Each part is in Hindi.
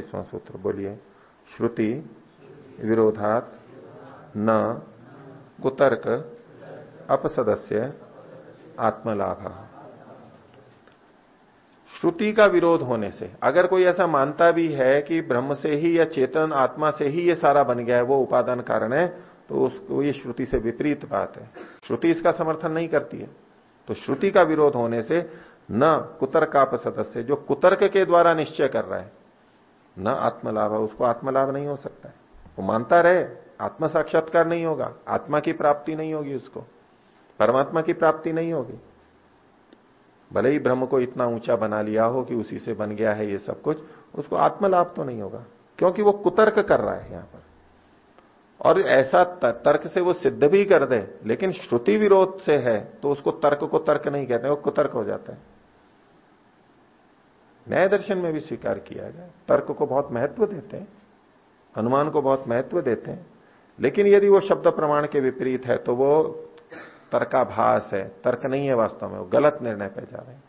चौतीसवां सूत्र बोलिए। श्रुति, विरोधात, न, कुतर्क, अपसदस्य, आत्मलाभ। श्रुति का विरोध होने से, अगर कोई ऐसा मानता भी है कि ब्रह्म से ही या चेतन, आत्मा से ही ये सारा बन गया है, वो उपादान कारण है तो उसको ये श्रुति से विपरीत बात है। श्रुति इसका समर्थन नहीं करती है। तो श्रुति का विरोध होने से, न कुतर्काप सदस्य जो कुतर्क के द्वारा निश्चय कर रहा है न आत्मलाभ है, उसको आत्मलाभ नहीं हो सकता है। वो मानता रहे आत्म साक्षात्कार नहीं होगा, आत्मा की प्राप्ति नहीं होगी उसको, परमात्मा की प्राप्ति नहीं होगी। भले ही ब्रह्म को इतना ऊँचा बना लिया हो कि उसी से बन गया है ये सब कुछ, उसको आत्मलाभ तो नहीं होगा, क्योंकि वो कुतर्क कर रहा है यहाँ पर। और ऐसा तर्क से वो सिद्ध भी कर दे, लेकिन श्रुति विरोध से है तो उसको तर्क को तर्क नहीं कहते, वो कुतर्क हो जाता है। न्याय दर्शन में भी स्वीकार किया गया। तर्क को बहुत महत्व देते हैं, अनुमान को बहुत महत्व देते हैं, लेकिन यदि वो शब्द प्रमाण के विपरीत है तो वो तर्काभास है। तर्क नहीं है वास्तव में, वो गलत निर्णय पे जा रहे हैं।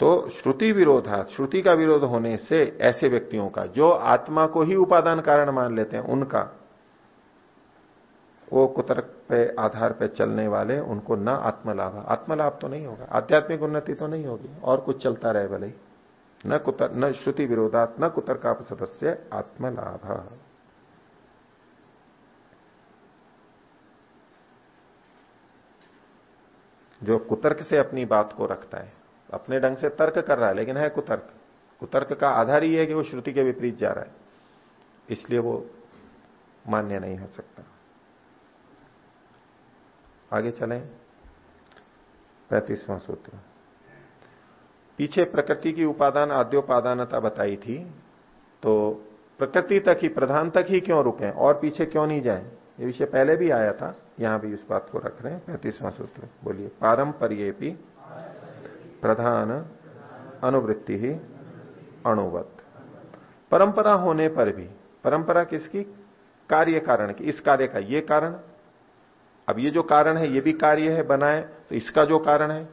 तो श्रुति विरोध है, श्रुति का विरोध होने से ऐसे व्यक्तियों का, जो आत्मा को ही उपादान कारण मान लेते हैं, उनका वो कुतर्क पे आधार पे चलने वाले, उनको न आत्मलाभ आत्मलाभ तो नहीं होगा। आध्यात्मिक उन्नति तो नहीं होगी। और कुछ चलता रहे भले ही। न कुतर, न श्रुति विरोधात, न कुतर्का सदस्य आत्मलाभ जो कुतर्क से अपनी बात को रखता है, अपने ढंग से तर्क कर रहा है, लेकिन है कुतर्क। कुतर्क का आधार ही है कि वो श्रुति के विपरीत जा रहा है। इसलिए वो मान्य नहीं हो सकता। आगे चलें। पैंतीसवां सूत्र। पीछे प्रकृति की उपादान, आद्योपादानता बताई थी। तो प्रकृति तक ही, प्रधान तक ही क्यों रुके? और पीछे क्यों नहीं जाए? ये विषय पहले भी आया था। यहाँ भी इस बात को रख रहे हैं। पैंतीसवां सूत्र। बोलिए पारंपरिय प्रधान अनुवृत्ति ही अणुवत। परंपरा होने पर भी, परंपरा किसकी? कार्य कारण की। इस कार्य का ये कारण अब ये जो कारण है, ये भी कार्य है बनाए तो इसका जो कारण है?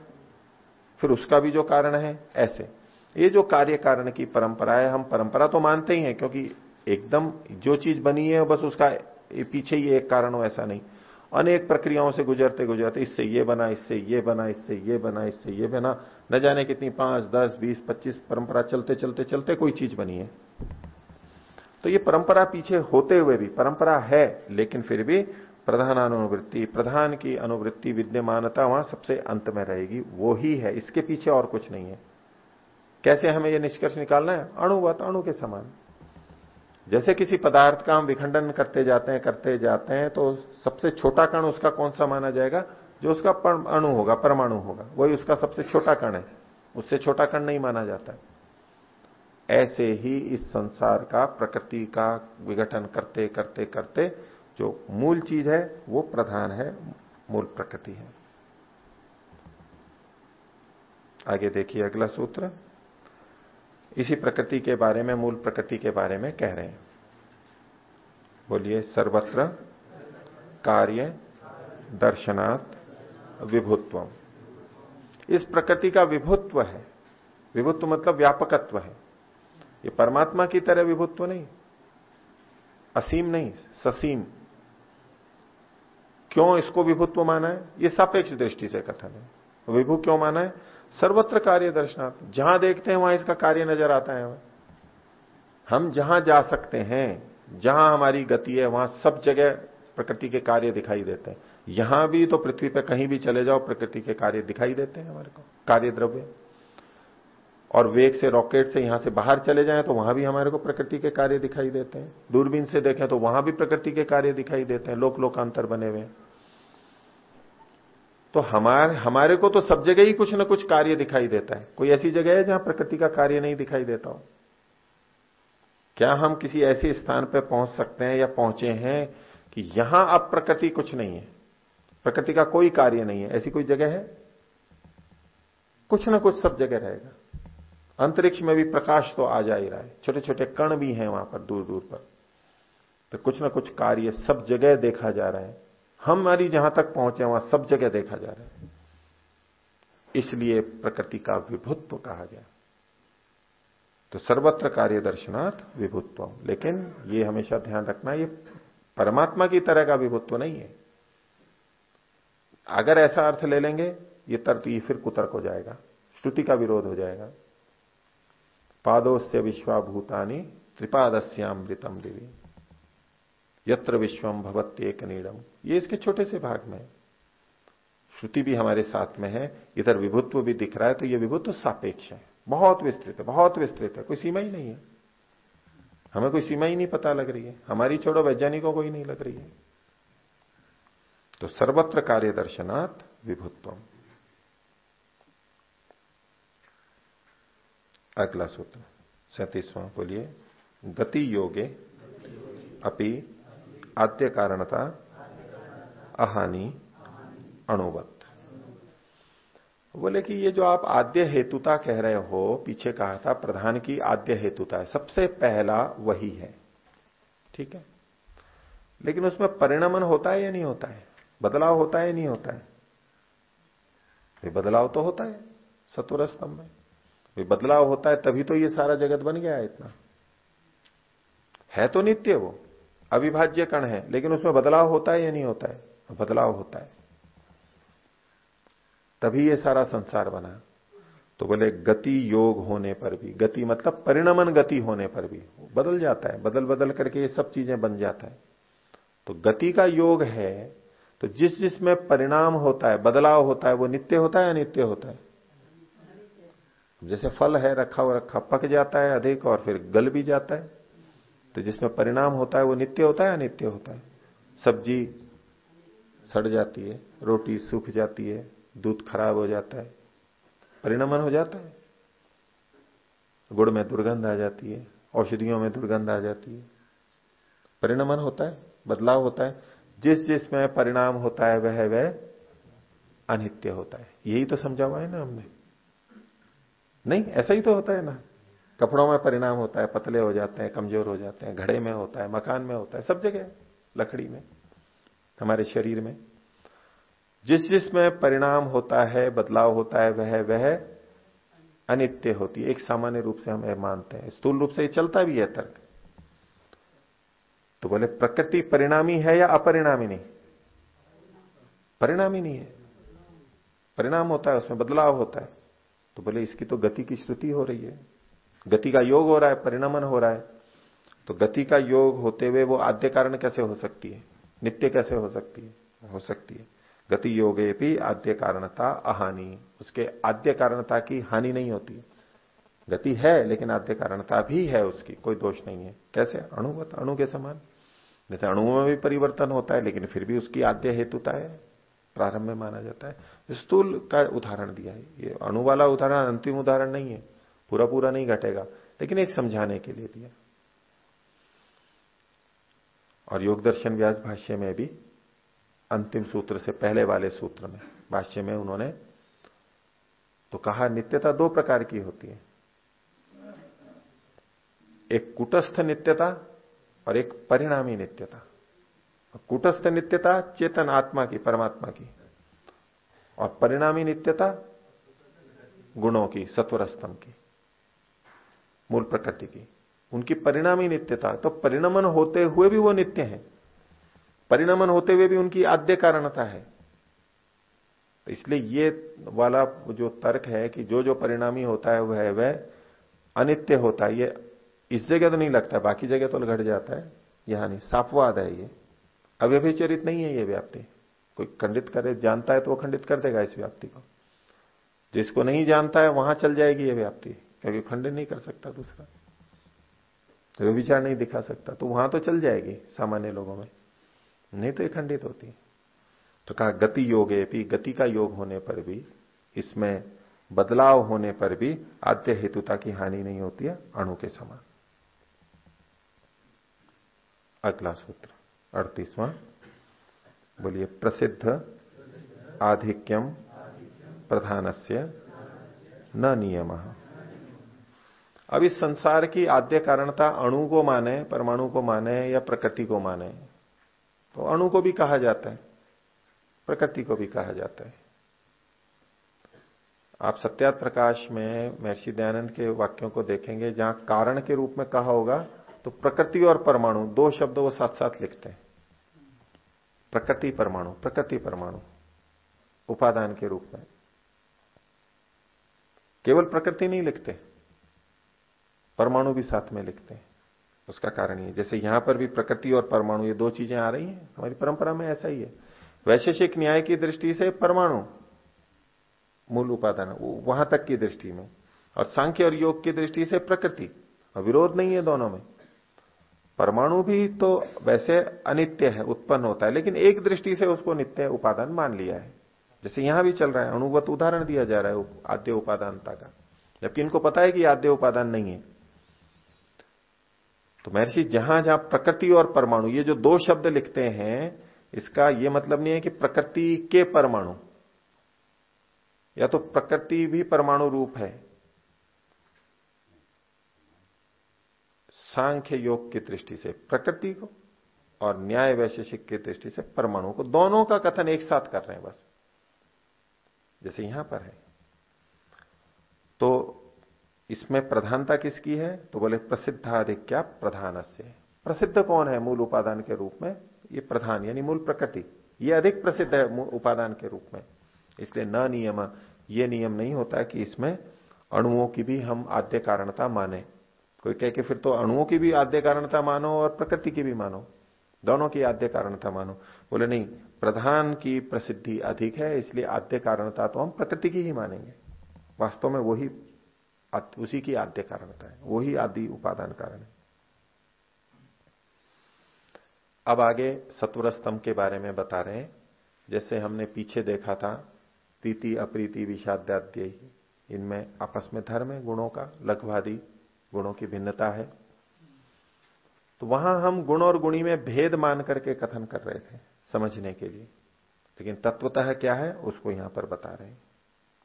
फिर उसका भी जो कारण है, ऐसे। ये जो कार्य कारण की परंपरा है, हम परंपरा तो मानते ही हैं, क्योंकि एकदम जो चीज़ बनी है, बस उसका पीछे ही एक कारण हो, ऐसा नहीं। अनेक प्रक्रियाओं से गुजरते गुजरते, इससे ये बना, इससे ये बना, इससे ये बना, इससे ये बना, न जाने कितनी पाँच, दस, बीस, पच्चीस परंपरा चलते चलते चलते कोई चीज़ बनी है। तो ये परंपरा पीछे होते हुए भी, परंपरा है, लेकिन फिर भी प्रधान अनुवृत्ति प्रधान की अनुवृत्ति, विद्यमानता वहाँ सबसे अंत में रहेगी। वो ही है, इसके पीछे और कुछ नहीं है। कैसे हमें यह निष्कर्ष निकालना है? अणुवत अणु के समान। जैसे किसी पदार्थ का हम विखंडन करते जाते हैं, करते जाते हैं तो सबसे छोटा कण उसका कौन सा माना जाएगा? जो उसका अणु होगा, परमाणु होगा। वही उसका सबसे छोटा कण है। उससे छोटा कण नहीं माना जाता। ऐसे ही इस संसार का, प्रकृति का विघटन करते करते करते जो मूल चीज़ है, वो प्रधान है, मूल प्रकृति है। आगे देखिए अगला सूत्र। इसी प्रकृति के बारे में, मूल प्रकृति के बारे में कह रहे हैं। बोलिए, सर्वत्र कार्य दर्शनात् विभुत्व इस प्रकृति का विभुत्व है। विभुत्व मतलब व्यापकत्व है। ये परमात्मा की तरह विभुत्व नहीं, असीम नहीं, ससीम। क्यों इसको विभुत्व माना है? ये सापेक्ष दृष्टि से कथन है। विभु क्यों माना है? सर्वत्र कार्य दर्शनार्थ जहाँ देखते हैं, वहाँ इसका कार्य नज़र आता है। हमें जहाँ जा सकते हैं, जहाँ हमारी गति है, वहाँ सब जगह प्रकृति के कार्य दिखाई देते हैं। यहाँ भी तो पृथ्वी पर कहीं भी चले जाओ, प्रकृति के कार्य दिखाई देते हैं हमारे को। कार्य द्रव्य। और वेग से, रॉकेट से यहाँ से बाहर चले जाएँ तो वहाँ भी हमारे को प्रकृति के कार्य दिखाई देते हैं। दूरबीन से देखें तो वहाँ भी प्रकृति के कार्य दिखाई देते हैं। लोक लोकांतर बने हुए तो हमारे हमारे को तो सब जगह ही कुछ ना कुछ कार्य दिखाई देता है। कोई ऐसी जगह है जहाँ प्रकृति का कार्य नहीं दिखाई देता हो? क्या हम किसी ऐसे स्थान पर पहुँच सकते हैं या पहुँचे हैं कि यहाँ अब प्रकृति कुछ नहीं है? प्रकृति का कोई कार्य नहीं है। ऐसी कोई जगह है? कुछ ना कुछ सब जगह रहेगा। अंतरिक्ष में भी प्रकाश तो आ जा ही रहा है। छोटे छोटे कण भी हैं वहाँ पर दूर दूर पर। तो कुछ ना कुछ कार्य सब जगह देखा जा रहा है। हमारी जहाँ तक पहुँचे वहाँ सब जगह देखा जा रहा है। इसलिए प्रकृति का विभुत्व कहा गया। तो सर्वत्र कार्य दर्शनार्थ विभुत्व। लेकिन ये हमेशा ध्यान रखना, ये परमात्मा की तरह का विभुत्व नहीं है। अगर ऐसा अर्थ ले लेंगे, ये तर्क ये फिर कुतर्क हो जाएगा। श्रुति का विरोध हो जाएगा। पादोस्य विश्वाभूतानी त्रिपादस्यामृतम देवी। यत्र विश्वम भवत्येक नीड़म ये इसके छोटे से भाग में श्रुति भी हमारे साथ में है, इधर विभुत्व भी दिख रहा है तो ये विभुत्व सापेक्ष है। बहुत विस्तृत है, बहुत विस्तृत है, कोई सीमा ही नहीं है। हमें कोई सीमा ही नहीं पता लग रही है। हमारी छोड़ो, वैज्ञानिकों को ही नहीं लग रही है। तो सर्वत्र कार्य दर्शनात् विभुत्व अगला सूत्र, सैतीसवां बोलिए गति योगे अपि आद्य कारणता, अहानि, अणुवत। बोले कि ये जो आप आद्य हेतुता कह रहे हो, पीछे कहा था प्रधान की आद्य हेतुता है। सबसे पहला वही है। ठीक है? लेकिन उसमें परिणमन होता है या नहीं होता है? बदलाव होता है या नहीं होता है? बदलाव तो होता है, सतुर स्तंभ में। बदलाव होता है तभी तो ये सारा जगत बन गया है इतना। है तो नित्य वो। अविभाज्य कण है, लेकिन उसमें बदलाव होता है या नहीं होता है? बदलाव होता है। तभी ये सारा संसार बना। तो बोले, गति योग होने पर भी, गति मतलब परिणमन गति होने पर भी बदल जाता है, बदल बदल करके ये सब चीज़ें बन जाता है। तो गति का योग है तो जिस जिसमें परिणाम होता है, बदलाव होता है, वो नित्य होता है या नित्य होता है? जैसे फल है, रखा हुआ रखा, पक जाता है, अधिक, और फिर गल भी जाता है। तो जिसमें परिणाम होता है वो नित्य होता है अनित्य होता है? सब्ज़ी सड़ जाती है, रोटी सूख जाती है, दूध खराब हो जाता है, परिणमन हो जाता है। गुड़ में दुर्गंध आ जाती है, औषधियों में दुर्गंध आ जाती है। परिणमन होता है, बदलाव होता है। जिस जिसमें परिणाम होता है, वह वह अनित्य होता है। यही तो समझा हुआ है ना हमने? नहीं, ऐसा ही तो होता है ना। कपड़ों में परिणाम होता है, पतले हो जाते हैं, कमज़ोर हो जाते हैं, घड़े में होता है, मकान में होता है, सब जगह, लकड़ी में, हमारे शरीर में। जिस जिसमें परिणाम होता है, बदलाव होता है, वह वह अनित्य होती है। एक सामान्य रूप से हम यह मानते हैं। स्थूल रूप से ये चलता भी है तर्क। तो बोले, प्रकृति परिणामी है या अपरिणामी नहीं? परिणामी नहीं है। परिणाम होता है, उसमें बदलाव होता है। तो बोले, इसकी तो गति की श्रुति हो रही है। गति का योग हो रहा है, परिणामन हो रहा है तो गति का योग होते हुए वो आद्य कारण कैसे हो सकती है? नित्य कैसे हो सकती है? हो सकती है। गति योगे भी आद्य कारणता अहानि। उसके आद्य कारणता की हानि नहीं होती। गति है, लेकिन आद्य कारणता भी है उसकी। कोई दोष नहीं है। कैसे? अणुवत अणु के समान। जैसे अणुओं में भी परिवर्तन होता है, लेकिन फिर भी उसकी आद्य हेतुता है। प्रारंभ में माना जाता है। स्थूल का उदाहरण दिया है। ये अणु वाला उदाहरण अंतिम उदाहरण नहीं है। पूरा पूरा नहीं घटेगा, लेकिन एक समझाने के लिए दिया। और योग दर्शन व्यास भाष्य में भी अंतिम सूत्र से पहले वाले सूत्र में, भाष्य में उन्होंने तो कहा, नित्यता दो प्रकार की होती है। एक कुटस्थ नित्यता और एक परिणामी नित्यता। कुटस्थ नित्यता चेतन आत्मा की, परमात्मा की। और परिणामी नित्यता गुणों की सत्वर की। मूल प्रकृति की। उनकी परिणामी नित्यता। तो परिणमन होते हुए भी वो नित्य है। परिणमन होते हुए भी उनकी आद्य कारणता है। तो इसलिए ये वाला जो तर्क है कि जो जो परिणामी होता है, वह वह अनित्य होता है। ये इस जगह तो नहीं लगता, बाकी जगह तो घट जाता है। यहाँ नहीं, सापवाद है ये। अव्यभिचरित नहीं है ये व्याप्ति। कोई खंडित करे, जानता है तो वो खंडित कर देगा इस व्याप्ति को। जिसको नहीं जानता है, वहाँ चल जाएगी ये व्याप्ति। क्योंकि खंडित नहीं कर सकता दूसरा। तो विचार नहीं दिखा सकता तो वहाँ तो चल जाएगी सामान्य लोगों में। नहीं तो ये खंडित होती। तो कहा गति योगे गति का योग होने पर भी, इसमें बदलाव होने पर भी आद्य हेतुता की हानि नहीं होती है, अणु के समान। अगला सूत्र, अड़तीसवां। बोलिए, प्रसिद्ध आधिक्यम प्रधानस्य न नियम। अब इस संसार की आद्य कारणता अणु को माने, परमाणु को माने या प्रकृति को माने तो अणु को भी कहा जाता है, प्रकृति को भी कहा जाता है। आप सत्यात प्रकाश में महर्षि दयानंद के वाक्यों को देखेंगे, जहाँ कारण के रूप में कहा होगा तो प्रकृति और परमाणु, दो शब्द वो साथ साथ लिखते हैं। प्रकृति, परमाणु प्रकृति, परमाणु, उपादान के रूप में। केवल प्रकृति नहीं लिखते। परमाणु भी साथ में लिखते हैं। उसका कारण ये जैसे यहाँ पर भी प्रकृति और परमाणु, ये दो चीज़ें आ रही हैं। हमारी परंपरा में ऐसा ही है। वैशेषिक न्याय की दृष्टि से परमाणु मूल उपादान वहाँ तक की दृष्टि में। और सांख्य और योग की दृष्टि से प्रकृति। विरोध नहीं है दोनों में। परमाणु भी तो वैसे अनित्य है, उत्पन्न होता है, लेकिन एक दृष्टि से उसको नित्य उपादान मान लिया है। जैसे यहाँ भी चल रहा है अणुवत उदाहरण दिया जा रहा है आद्य उपादानता का। जबकि इनको पता है कि आद्य उपादान नहीं है। तो महर्षि, जहाँ जहाँ प्रकृति और परमाणु, ये जो दो शब्द लिखते हैं, इसका यह मतलब नहीं है कि प्रकृति के परमाणु। या तो प्रकृति भी परमाणु रूप है। सांख्य योग की दृष्टि से प्रकृति को और न्याय वैशेषिक की दृष्टि से परमाणु को। दोनों का कथन एक साथ कर रहे हैं बस। जैसे यहाँ पर है। तो इसमें प्रधानता किसकी है? तो बोले प्रसिद्धाधिक क्या प्रधान प्रसिद्ध कौन है मूल उपादान के रूप में? ये प्रधान, यानी मूल प्रकृति। ये अधिक प्रसिद्ध है उपादान के रूप में। इसलिए न नियम, ये नियम नहीं होता कि इसमें अणुओं की भी हम आद्य कारणता माने। कोई कह के फिर तो अणुओं की भी आद्य कारणता मानो और प्रकृति की भी मानो। दोनों की आद्य कारणता मानो। बोले, नहीं, प्रधान की प्रसिद्धि अधिक है, इसलिए आद्य कारणता तो हम प्रकृति की ही मानेंगे। वास्तव में वही उसी की आद्य कारणता है। वही आदि उपादान कारण है। अब आगे सत्वर स्तंभ के बारे में बता रहे हैं। जैसे हमने पीछे देखा था प्रीति अप्रीति, विषाद्याद्य, इनमें आपस में धर्म है, गुणों का, लघवादी गुणों की भिन्नता है। तो वहाँ हम गुण और गुणी में भेद मान करके कथन कर रहे थे, समझने के लिए। लेकिन तत्वतः क्या है, उसको यहाँ पर बता रहे हैं।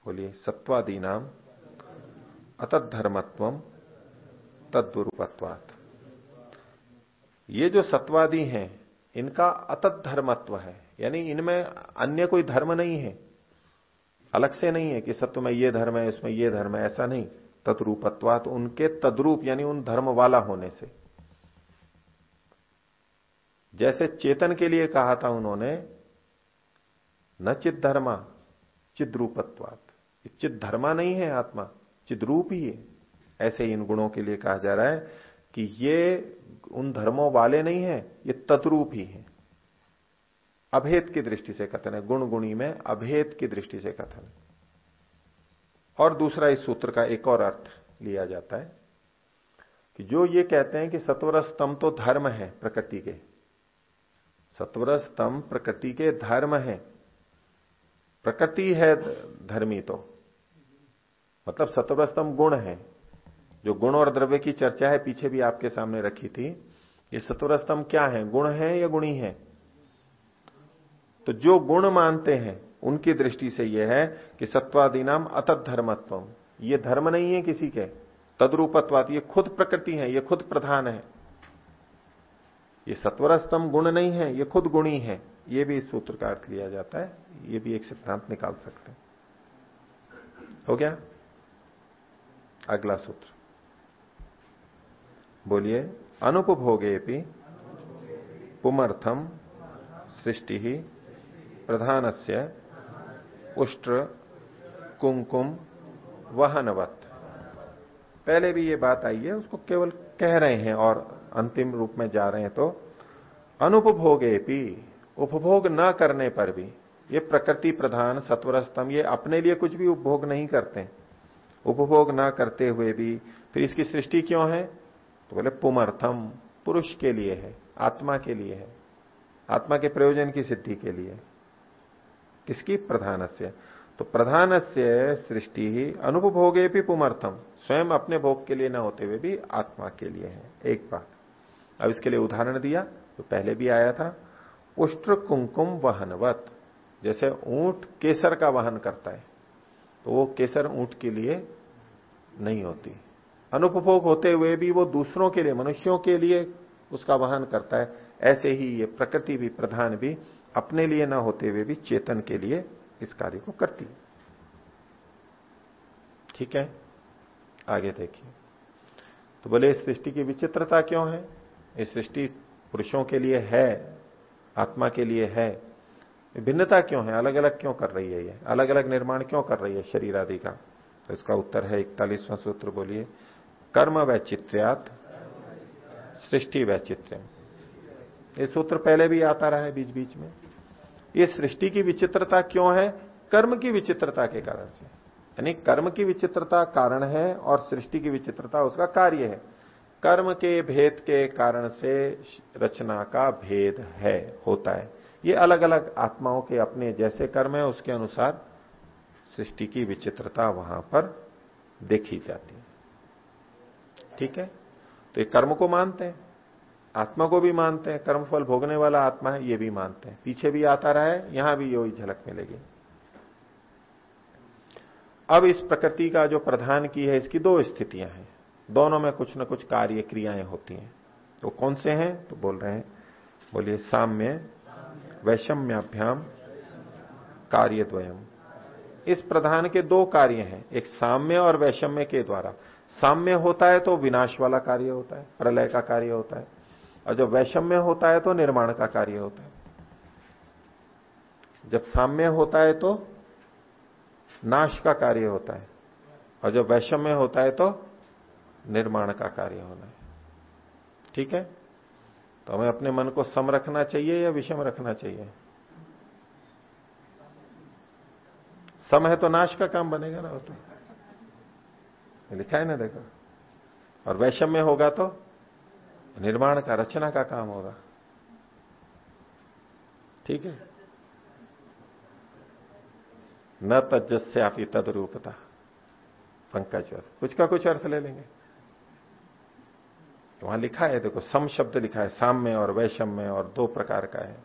बोलिए सत्वादी नाम अतधर्मत्व तद्वरूपत्वात। ये जो सत्वादी हैं, इनका अतत धर्मत्व है। यानी इनमें अन्य कोई धर्म नहीं है। अलग से नहीं है कि सत्व में ये धर्म है, इसमें ये धर्म है, ऐसा नहीं। तत्रूपत्वात उनके तद्रूप, यानी उन धर्म वाला होने से। जैसे चेतन के लिए कहा था उन्होंने, न चित धर्मा चिद्रूपत्वात। चित धर्मा नहीं है आत्मा। चिद्रूप ही है। ऐसे इन गुणों के लिए कहा जा रहा है कि ये उन धर्मों वाले नहीं है, ये तद्रूप ही है। अभेद की दृष्टि से कथन है, गुण गुणी में अभेद की दृष्टि से कथन है। और दूसरा इस सूत्र का एक और अर्थ लिया जाता है कि जो ये कहते हैं कि सत्वर स्तंभ तो धर्म है प्रकृति के। सत्वर स्तंभ प्रकृति के धर्म है। प्रकृति है धर्मी तो। मतलब सत्वर स्तंभ गुण है। जो गुण और द्रव्य की चर्चा है, पीछे भी आपके सामने रखी थी। ये सत्वर स्तंभ क्या है? गुण है या गुणी है? तो जो गुण मानते हैं, उनकी दृष्टि से यह है कि सत्वादि नाम अतत धर्मत्व ये धर्म नहीं है किसी के। तद्रूपत्वाद ये खुद प्रकृति है, ये खुद प्रधान है। ये सत्वर स्तंभ गुण नहीं है, ये खुद गुणी है। ये भी इस सूत्र का अर्थ लिया जाता है। ये भी एक सिद्धांत निकाल सकते हैं। हो गया? अगला सूत्र। बोलिए अनुपभोगे पुमर्थम सृष्टि ही प्रधान से उष्ट्र कुंकुम वहनवत। पहले भी ये बात आई है, उसको केवल कह रहे हैं और अंतिम रूप में जा रहे हैं तो अनुपभोगे भी उपभोग न करने पर भी, ये प्रकृति प्रधान सत्वर स्तंभ ये अपने लिए कुछ भी उपभोग नहीं करते। उपभोग ना करते हुए भी, फिर इसकी सृष्टि क्यों है? तो बोले, पुमर्थम, पुरुष के लिए है, आत्मा के लिए है। आत्मा के प्रयोजन की सिद्धि के लिए। किसकी? प्रधान से तो प्रधान से सृष्टि ही अनुपभोगे भी पुमर्थम, स्वयं अपने भोग के लिए ना होते हुए भी आत्मा के लिए है। एक बात। अब इसके लिए उदाहरण दिया तो पहले भी आया था उष्ट्र कुंकुम वहनवत, जैसे ऊँट केसर का वहन करता है। तो वो केसर ऊँट के लिए नहीं होती। अनुपभोग होते हुए भी वो दूसरों के लिए, मनुष्यों के लिए उसका वहन करता है। ऐसे ही ये प्रकृति भी, प्रधान भी अपने लिए ना होते हुए भी चेतन के लिए इस कार्य को करती है। ठीक है? आगे देखिए। तो बोले, इस सृष्टि की विचित्रता क्यों है? इस सृष्टि पुरुषों के लिए है, आत्मा के लिए है। भिन्नता क्यों है? अलग अलग क्यों कर रही है ये? अलग अलग निर्माण क्यों कर रही है शरीर आदि का? तो इसका उत्तर है इकतालीसवां सूत्र, बोलिए, कर्म वैचित्र्यात, सृष्टि वैचित्र्य ये सूत्र पहले भी आता रहा है बीच बीच में। ये सृष्टि की विचित्रता क्यों है? कर्म की विचित्रता के कारण से। यानी कर्म की विचित्रता कारण है और सृष्टि की विचित्रता उसका कार्य है। कर्म के भेद के कारण से रचना का भेद है, होता है। ये अलग अलग आत्माओं के अपने जैसे कर्म है, उसके अनुसार सृष्टि की विचित्रता वहाँ पर देखी जाती है। ठीक है? तो ये कर्म को मानते हैं, आत्मा को भी मानते हैं, कर्मफल भोगने वाला आत्मा है, ये भी मानते हैं। पीछे भी आता रहा है, यहाँ भी यही झलक मिलेगी। अब इस प्रकृति का जो प्रधान की है, इसकी दो स्थितियाँ हैं। दोनों में कुछ न कुछ कार्य क्रियाएँ होती हैं। तो कौन से हैं? तो बोल रहे हैं, बोलिए, साम्य वैषम्याभ्याम कार्य द्वयम इस प्रधान के दो कार्य हैं, एक साम्य और वैषम्य के द्वारा। साम्य होता है तो विनाश वाला कार्य होता है, प्रलय का कार्य होता है। और जब वैषम्य होता है तो निर्माण का कार्य होता है। जब साम्य होता है तो नाश का कार्य होता है। और जब वैषम्य होता है तो निर्माण का कार्य होना है। ठीक है? तो हमें अपने मन को सम रखना चाहिए या विषम रखना चाहिए? सम है तो नाश का काम बनेगा ना वो तो। लिखा है ना देखो। और वैषम्य होगा तो निर्माण का, रचना का काम होगा। ठीक है? न तजस्य आप तद रूपता पंकज कुछ का कुछ अर्थ ले लेंगे। तो वहाँ लिखा है, देखो, सम शब्द लिखा है साम्य और वैषम्य और दो प्रकार का है।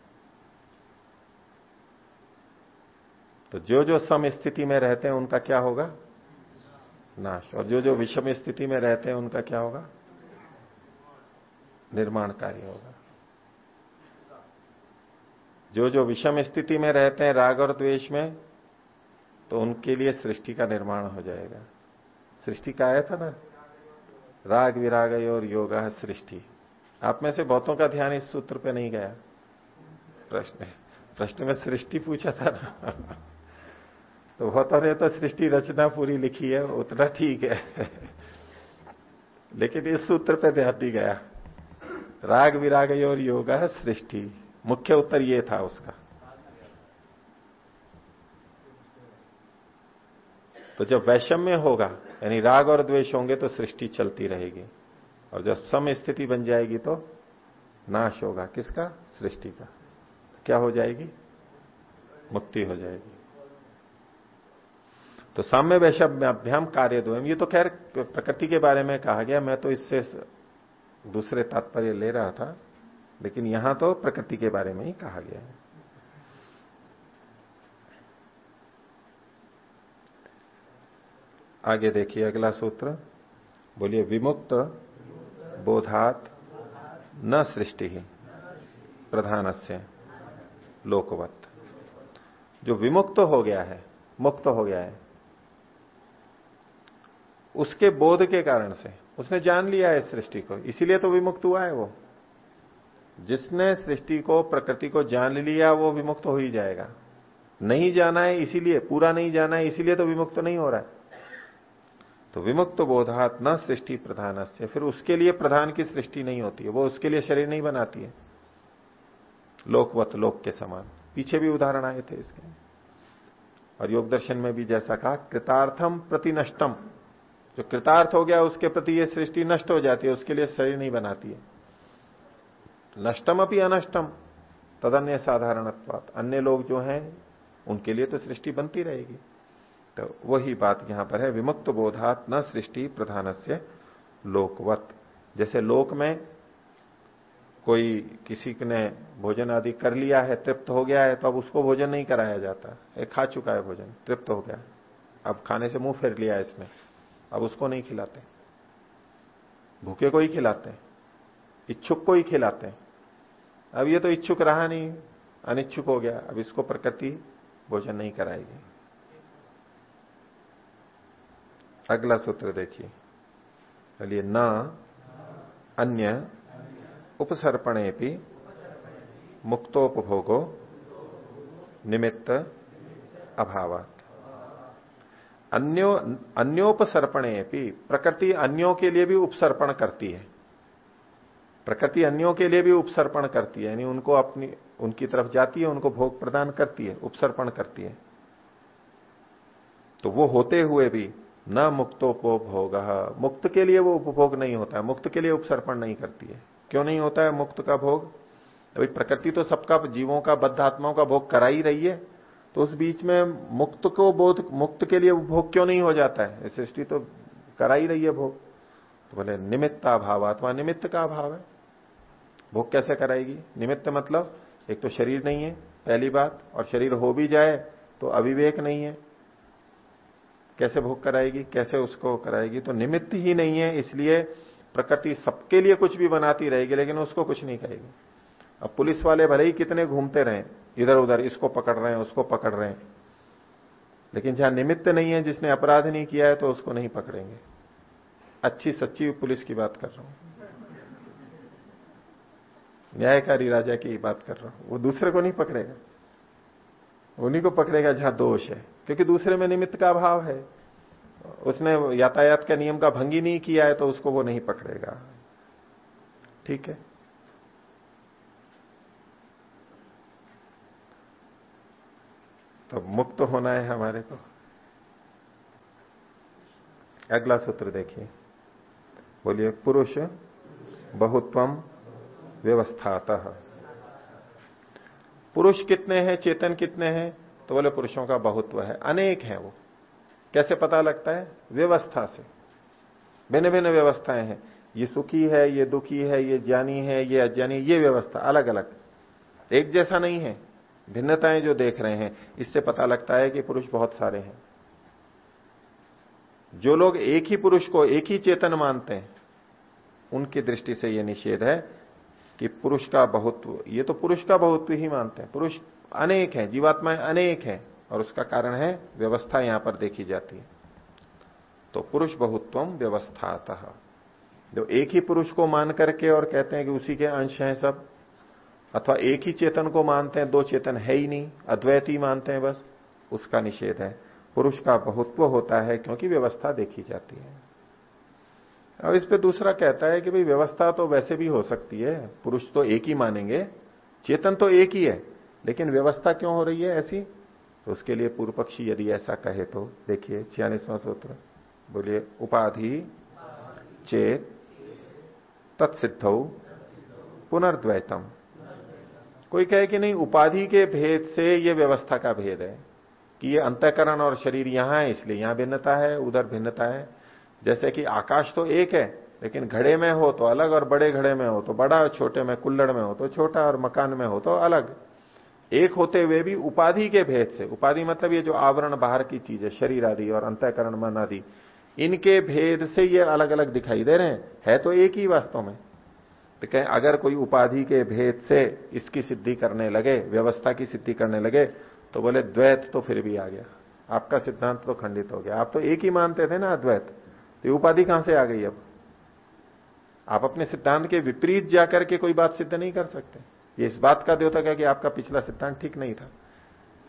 तो जो जो सम स्थिति में रहते हैं, उनका क्या होगा? नाश। और जो जो विषम स्थिति में रहते हैं, उनका क्या होगा? निर्माण कार्य होगा। जो जो विषम स्थिति में रहते हैं, राग और द्वेष में तो उनके लिए सृष्टि का निर्माण हो जाएगा। सृष्टि का आया था ना? राग विराग और योगा सृष्टि। आप में से बहुतों का ध्यान इस सूत्र पे नहीं गया। प्रश्न प्रश्न में सृष्टि पूछा था ना। तो बहुतों ने तो सृष्टि रचना पूरी लिखी है, उतना ठीक है। लेकिन इस सूत्र पे ध्यान नहीं गया। राग विराग और योगा सृष्टि। मुख्य उत्तर ये था उसका। तो जब वैषम्य होगा यानी राग और द्वेष होंगे तो सृष्टि चलती रहेगी। और जब सम स्थिति बन जाएगी तो नाश होगा। किसका? सृष्टि का। क्या हो जाएगी? मुक्ति हो जाएगी। तो साम्य वैषम्याभ्याम कार्य द्वयम ये तो खैर प्रकृति के बारे में कहा गया। मैं तो इससे दूसरे तात्पर्य ले रहा था। लेकिन यहाँ तो प्रकृति के बारे में ही कहा गया है। आगे देखिए अगला सूत्र। बोलिए, विमुक्त बोधात न सृष्टि ही प्रधान से लोकवत। जो विमुक्त हो गया है, मुक्त हो गया है, उसके बोध के कारण से, उसने जान लिया है सृष्टि को, इसीलिए तो विमुक्त हुआ है वो। जिसने सृष्टि को, प्रकृति को जान लिया, वो विमुक्त हो ही जाएगा। नहीं जाना है, इसीलिए, पूरा नहीं जाना है, इसीलिए तो विमुक्त नहीं हो रहा है। तो विमुक्त बोधात न सृष्टि प्रधान फिर उसके लिए प्रधान की सृष्टि नहीं होती है। वो उसके लिए शरीर नहीं बनाती है। लोकवत, लोक के समान। पीछे भी उदाहरण आए थे इसके। और योग दर्शन में भी जैसा कहा कृतार्थम प्रति नष्टम जो कृतार्थ हो गया, उसके प्रति ये सृष्टि नष्ट हो जाती है। उसके लिए शरीर नहीं बनाती है। नष्टम अपनी अनष्टम तदन्य साधारण अन्य लोग जो हैं, उनके लिए तो सृष्टि बनती रहेगी। तो वही बात यहाँ पर है, विमुक्त बोधात न सृष्टि प्रधान से लोकवत। जैसे लोक में कोई किसी ने भोजन आदि कर लिया है, तृप्त हो गया है तो अब उसको भोजन नहीं कराया जाता। एक खा चुका है भोजन, तृप्त हो गया। अब खाने से मुँह फेर लिया इसने। अब उसको नहीं खिलाते। भूखे को ही खिलाते हैं। इच्छुक को ही खिलाते हैं। अब ये तो इच्छुक रहा नहीं, अनिच्छुक हो गया। अब इसको प्रकृति भोजन नहीं कराएगी। अगला सूत्र देखिए। चलिए, न, अन्य उपसर्पणे भी मुक्तोपभोगो, निमित्त, अभावात। अन्यो अन्योपसर्पणे भी प्रकृति अन्यों के लिए भी उपसर्पण करती है। प्रकृति अन्यों के लिए भी उपसर्पण करती है, यानी उनको अपनी, उनकी तरफ़ जाती है, उनको भोग प्रदान करती है, उपसर्पण करती है। तो वो होते हुए भी न मुक्तोपभोग। मुक्त के लिए वो उपभोग नहीं होता है। मुक्त के लिए उपसर्पण नहीं करती है। क्यों नहीं होता है मुक्त का भोग? अभी प्रकृति तो सबका जीवों का बद्ध आत्माओं का भोग करा ही रही है। तो उस बीच में मुक्त को बोध, मुक्त के लिए उपभोग क्यों नहीं हो जाता है? सृष्टि तो करा ही रही है भोग। तो बोले, निमित्त अभाव अथवा निमित्त का अभाव है। भोग कैसे कराएगी? निमित्त मतलब एक तो शरीर नहीं है, पहली बात, और शरीर हो भी जाए तो अविवेक नहीं है। कैसे भोग कराएगी, कैसे उसको कराएगी? तो निमित्त ही नहीं है, इसलिए प्रकृति सबके लिए कुछ भी बनाती रहेगी, लेकिन उसको कुछ नहीं करेगी अब पुलिस वाले भले ही कितने घूमते रहे इधर उधर इसको पकड़ रहे हैं, उसको पकड़ रहे हैं, लेकिन जहाँ निमित्त नहीं है, जिसने अपराध नहीं किया है तो उसको नहीं पकड़ेंगे। अच्छी सच्ची पुलिस की बात कर रहा हूँ। न्यायकारी राजा की बात कर रहा हूँ। वो दूसरे को नहीं पकड़ेगा। उन्हीं को पकड़ेगा जहाँ दोष है। क्योंकि दूसरे में निमित्त का अभाव है। उसने यातायात के नियम का भंगी नहीं किया है तो उसको वो नहीं पकड़ेगा। ठीक है? तो मुक्त होना है हमारे को। अगला सूत्र देखिए। बोलिए, पुरुष बहुत्वम व्यवस्थात। पुरुष कितने हैं, चेतन कितने हैं? तो बोले पुरुषों का बहुत्व है। अनेक है वो। कैसे पता लगता है? व्यवस्था से। भिन्न भिन्न व्यवस्थाएँ हैं। ये सुखी है, ये दुखी है, ये ज्ञानी है, ये अज्ञानी, ये व्यवस्था अलग अलग एक जैसा नहीं है। भिन्नताएँ जो देख रहे हैं, इससे पता लगता है कि पुरुष बहुत सारे हैं। जो लोग एक ही पुरुष को एक ही चेतन मानते हैं, उनकी दृष्टि से यह निषेध है कि पुरुष का बहुत्व, ये तो पुरुष का बहुत्व ही मानते हैं। पुरुष अनेक है, जीवात्माएँ अनेक है, और उसका कारण है, व्यवस्था यहाँ पर देखी जाती है। तो पुरुष बहुत्वम व्यवस्थातः। जो एक ही पुरुष को मान करके और कहते हैं कि उसी के अंश हैं सब, अथवा एक ही चेतन को मानते हैं, दो चेतन है ही नहीं, अद्वैत ही मानते हैं बस, उसका निषेध है। पुरुष का बहुत्व होता है क्योंकि व्यवस्था देखी जाती है। अब इस पे दूसरा कहता है कि भाई व्यवस्था तो वैसे भी हो सकती है, पुरुष तो एक ही मानेंगे, चेतन तो एक ही है। लेकिन व्यवस्था क्यों हो रही है ऐसी? तो उसके लिए पूर्व पक्षी यदि ऐसा कहे तो देखिए, छियालीसवां सूत्र, बोलिए, उपाधि चेत तत्सिद्ध पुनर्द्वैतम। कोई कहे कि नहीं, उपाधि के भेद से यह व्यवस्था का भेद है कि ये अंतकरण और शरीर यहाँ है, इसलिए यहाँ भिन्नता है, उधर भिन्नता है। जैसे कि आकाश तो एक है, लेकिन घड़े में हो तो अलग और बड़े घड़े में हो तो बड़ा और छोटे में, कुल्लड़ में हो तो छोटा और मकान में हो तो अलग। एक होते हुए भी उपाधि के भेद से, उपाधि मतलब ये जो आवरण बाहर की चीज़ है, शरीर आदि और अंतकरण मन आदि, इनके भेद से ये अलग अलग दिखाई दे रहे हैं। है तो एक ही वास्तव में। तो कहें, अगर कोई उपाधि के भेद से इसकी सिद्धि करने लगे, व्यवस्था की सिद्धि करने लगे तो बोले, द्वैत तो फिर भी आ गया। आपका सिद्धांत तो खंडित हो गया। आप तो एक ही मानते थे ना अद्वैत। तो उपाधि कहाँ से आ गई अब? आप अपने सिद्धांत के विपरीत जाकर के कोई बात सिद्ध नहीं कर सकते। ये इस बात का द्योतक है कि आपका पिछला सिद्धांत ठीक नहीं था।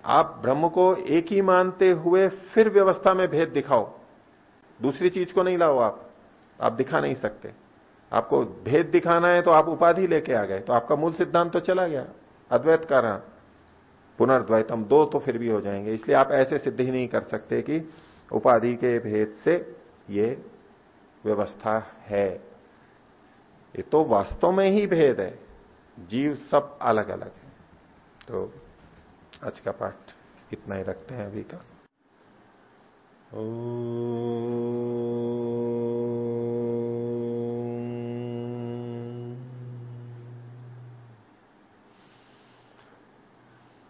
आप ब्रह्म को एक ही मानते हुए फिर व्यवस्था में भेद दिखाओ। दूसरी चीज़ को नहीं लाओ आप। आप दिखा नहीं सकते। आपको भेद दिखाना है तो आप उपाधि लेके आ गए। तो आपका मूल सिद्धांत तो चला गया। अद्वैत का रहा पुनर्द्वैतम दो तो फिर भी हो जाएँगे। इसलिए आप ऐसे सिद्ध ही नहीं कर सकते कि उपाधि के भेद से ये व्यवस्था है। ये तो वास्तव में ही भेद है। जीव सब अलग अलग है। तो आज का पाठ इतना ही रखते हैं अभी का। ओ,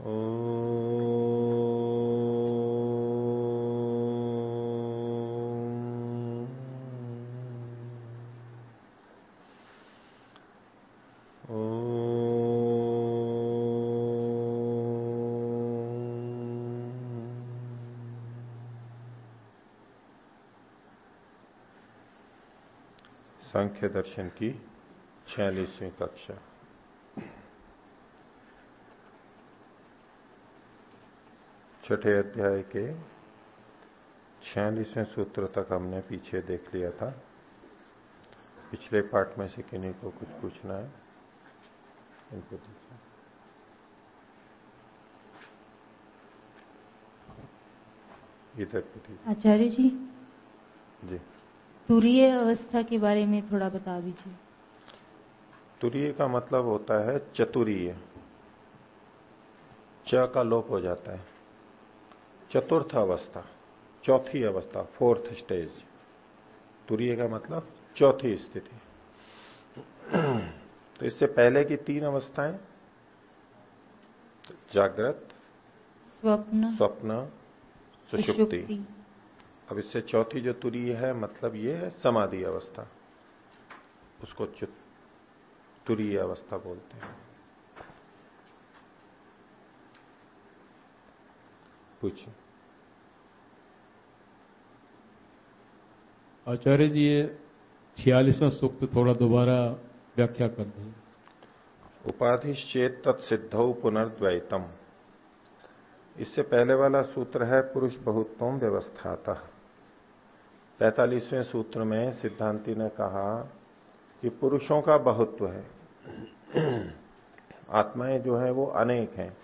Oh सांख्य दर्शन की छियालीसवीं कक्षा। छठे अध्याय के छियालीसवें सूत्र तक हमने पीछे देख लिया था। पिछले पार्ट में से किन्हीं को कुछ पूछना है इनको आचार्य जी? जी। तुरीय अवस्था के बारे में थोड़ा बता दीजिए। तुरीय का मतलब होता है चतुरीय। च का लोप हो जाता है। चतुर्थ अवस्था चौथी अवस्था फोर्थ स्टेज। तुरीय का मतलब चौथी स्थिति। तो इससे पहले की तीन अवस्थाएँ जागृत स्वप्न स्वप्न सुषुप्ति। अब इससे चौथी जो तुरीय है मतलब ये है समाधि अवस्था। उसको तुरीय अवस्था बोलते हैं। पूछिए। आचार्य जी ये छियालीसवा सूक्त थोड़ा दोबारा व्याख्या कर दें। उपाधिश्चेत तत्सिद्ध पुनर्द्वैतम। इससे पहले वाला सूत्र है पुरुष बहुत्वम व्यवस्थाता। पैतालीसवें सूत्र में सिद्धांति ने कहा कि पुरुषों का बहुत्व है। आत्माएँ जो है वो अनेक हैं।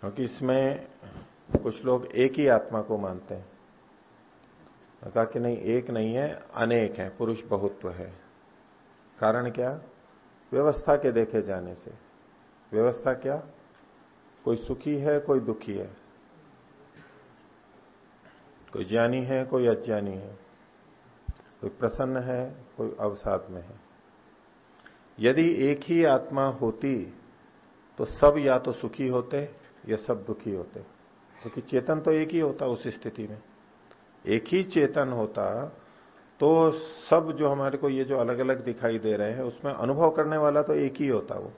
क्योंकि इसमें कुछ लोग एक ही आत्मा को मानते हैं। कहा कि नहीं एक नहीं है अनेक है पुरुष बहुत्व है। कारण क्या? व्यवस्था के देखे जाने से। व्यवस्था क्या? कोई सुखी है कोई दुखी है। कोई ज्ञानी है, कोई अज्ञानी है। कोई प्रसन्न है, कोई अवसाद में है। यदि एक ही आत्मा होती तो सब या तो सुखी होते, या सब दुखी होते। क्योंकि तो चेतन तो एक ही होता उस स्थिति में। एक ही चेतन होता तो सब जो हमारे को ये जो अलग अलग दिखाई दे रहे हैं, उसमें अनुभव करने वाला तो एक ही होता वो।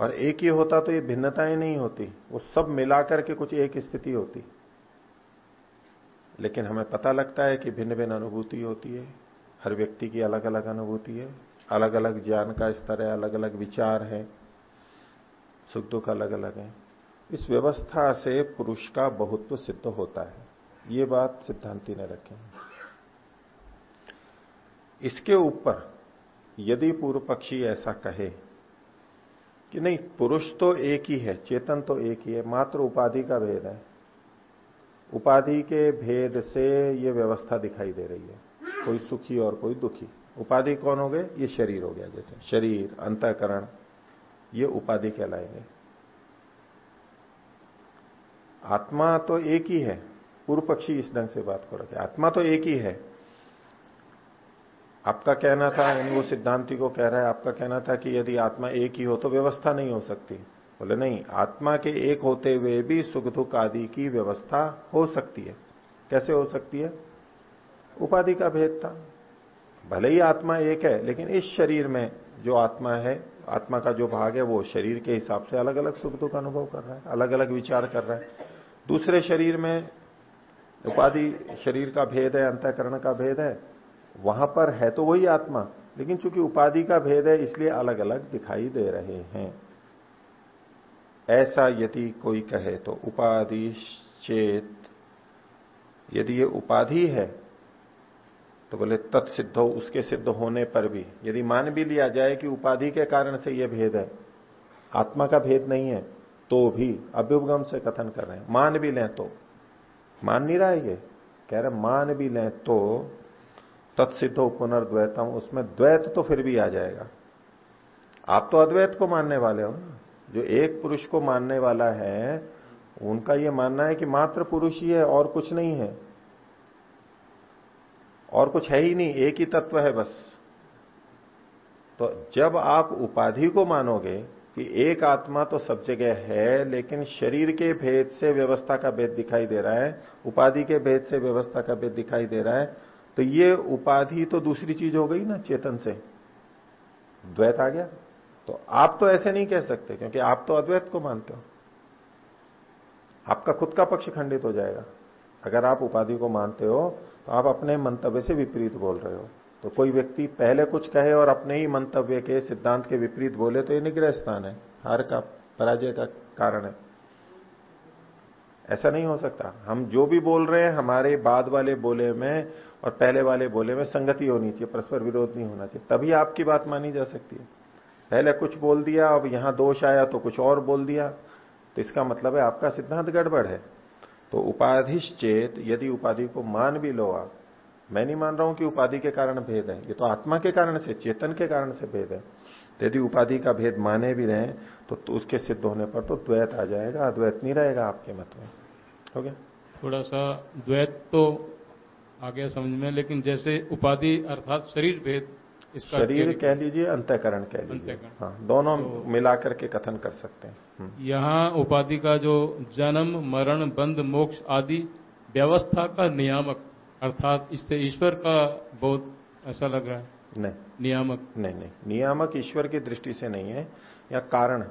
और एक ही होता तो ये भिन्नताएँ नहीं होती, वो सब मिलाकर के कुछ एक स्थिति होती। लेकिन हमें पता लगता है कि भिन्न भिन्न अनुभूति होती है। हर व्यक्ति की अलग अलग अनुभूति है। अलग अलग ज्ञान का स्तर है अलग अलग विचार है। सुख दुख अलग अलग है। इस व्यवस्था से पुरुष का बहुत्व सिद्ध होता है। ये बात सिद्धांति ने रखी इसके ऊपर यदि पूर्व पक्षी ऐसा कहे कि नहीं, पुरुष तो एक ही है, चेतन तो एक ही है, मात्र उपाधि का भेद है। उपाधि के भेद से ये व्यवस्था दिखाई दे रही है। कोई सुखी और कोई दुखी। उपाधि कौन हो गए? ये शरीर हो गया जैसे। शरीर, अंतकरण, ये उपाधि कहलाएँगे। आत्मा तो एक ही है। पूर्व पक्षी इस ढंग से बात कर रहे आत्मा तो एक ही है। आपका कहना था, वो सिद्धांति को कह रहा है, आपका कहना था कि यदि आत्मा एक ही हो तो व्यवस्था नहीं हो सकती। बोले, नहीं, आत्मा के एक होते हुए भी सुख दुख आदि की व्यवस्था हो सकती है। कैसे हो सकती है? उपाधि का भेद था। भले ही आत्मा एक है, लेकिन इस शरीर में जो आत्मा है, आत्मा का जो भाग है, वो शरीर के हिसाब से अलग अलग सुख दुख अनुभव कर रहा है अलग अलग विचार कर रहा है। दूसरे शरीर में उपाधि शरीर का भेद है, अंतकरण का भेद है, वहाँ पर है तो वही आत्मा, लेकिन चूँकि उपाधि का भेद है, इसलिए अलग अलग दिखाई दे रहे हैं। ऐसा यदि कोई कहे तो उपाधि चेत। यदि ये उपाधि है तो बोले तत्सिद्ध उसके सिद्ध होने पर भी। यदि मान भी लिया जाए कि उपाधि के कारण से यह भेद है, आत्मा का भेद नहीं है तो भी अभ्युपगम से कथन कर रहे हैं। मान भी लें तो। मान नहीं रहा है ये? कह रहे मान भी लें तो तत्सिद्धो पुनर्द्वैतम, उसमें द्वैत तो फिर भी आ जाएगा। आप तो अद्वैत को मानने वाले हो ना। जो एक पुरुष को मानने वाला है, उनका यह मानना है कि मात्र पुरुष ही है, और कुछ नहीं है। और कुछ है ही नहीं, एक ही तत्व है बस। तो जब आप उपाधि को मानोगे कि एक आत्मा तो सब जगह है, लेकिन शरीर के भेद से व्यवस्था का भेद दिखाई दे रहा है, उपाधि के भेद से व्यवस्था का भेद दिखाई दे रहा है तो ये उपाधि तो दूसरी चीज़ हो गई ना, चेतन से। द्वैत आ गया। तो आप तो ऐसे नहीं कह सकते, क्योंकि आप तो अद्वैत को मानते हो। आपका खुद का पक्ष खंडित हो जाएगा। अगर आप उपाधि को मानते हो तो आप अपने मंतव्य से विपरीत बोल रहे हो। तो कोई व्यक्ति पहले कुछ कहे और अपने ही मंतव्य के, सिद्धांत के विपरीत बोले तो ये निग्रह स्थान है। हार का, पराजय का कारण है। ऐसा नहीं हो सकता। हम जो भी बोल रहे हैं, हमारे बाद वाले बोले में और पहले वाले बोले में संगति होनी चाहिए, परस्पर विरोध नहीं होना चाहिए। तभी आपकी बात मानी जा सकती है। पहले कुछ बोल दिया अब यहाँ दोष आया तो कुछ और बोल दिया। तो इसका मतलब है आपका सिद्धांत गड़बड़ है। तो उपाधिश्चेत यदि उपाधि को मान भी लो आप मैं नहीं मान रहा हूँ कि उपाधि के कारण भेद है ये तो आत्मा के कारण से चेतन के कारण से भेद है। तो यदि उपाधि का भेद माने भी रहे तो, तो उसके सिद्ध होने पर तो द्वैत आ जाएगा अद्वैत नहीं रहेगा आपके मत में। हो गया? थोड़ा सा द्वैत तो आ गया समझ में लेकिन जैसे उपाधि अर्थात शरीर भेद इसका शरीर कह लीजिए अंतकरण कह लीजिए। हाँ दोनों तो, मिलाकर के कथन कर सकते हैं। हम्म। यहाँ उपाधि का जो जन्म मरण बंद मोक्ष आदि व्यवस्था का नियामक अर्थात इससे ईश्वर का बहुत ऐसा लग रहा है। नहीं। नियामक। नहीं नहीं। नियामक ईश्वर की दृष्टि से नहीं है या कारण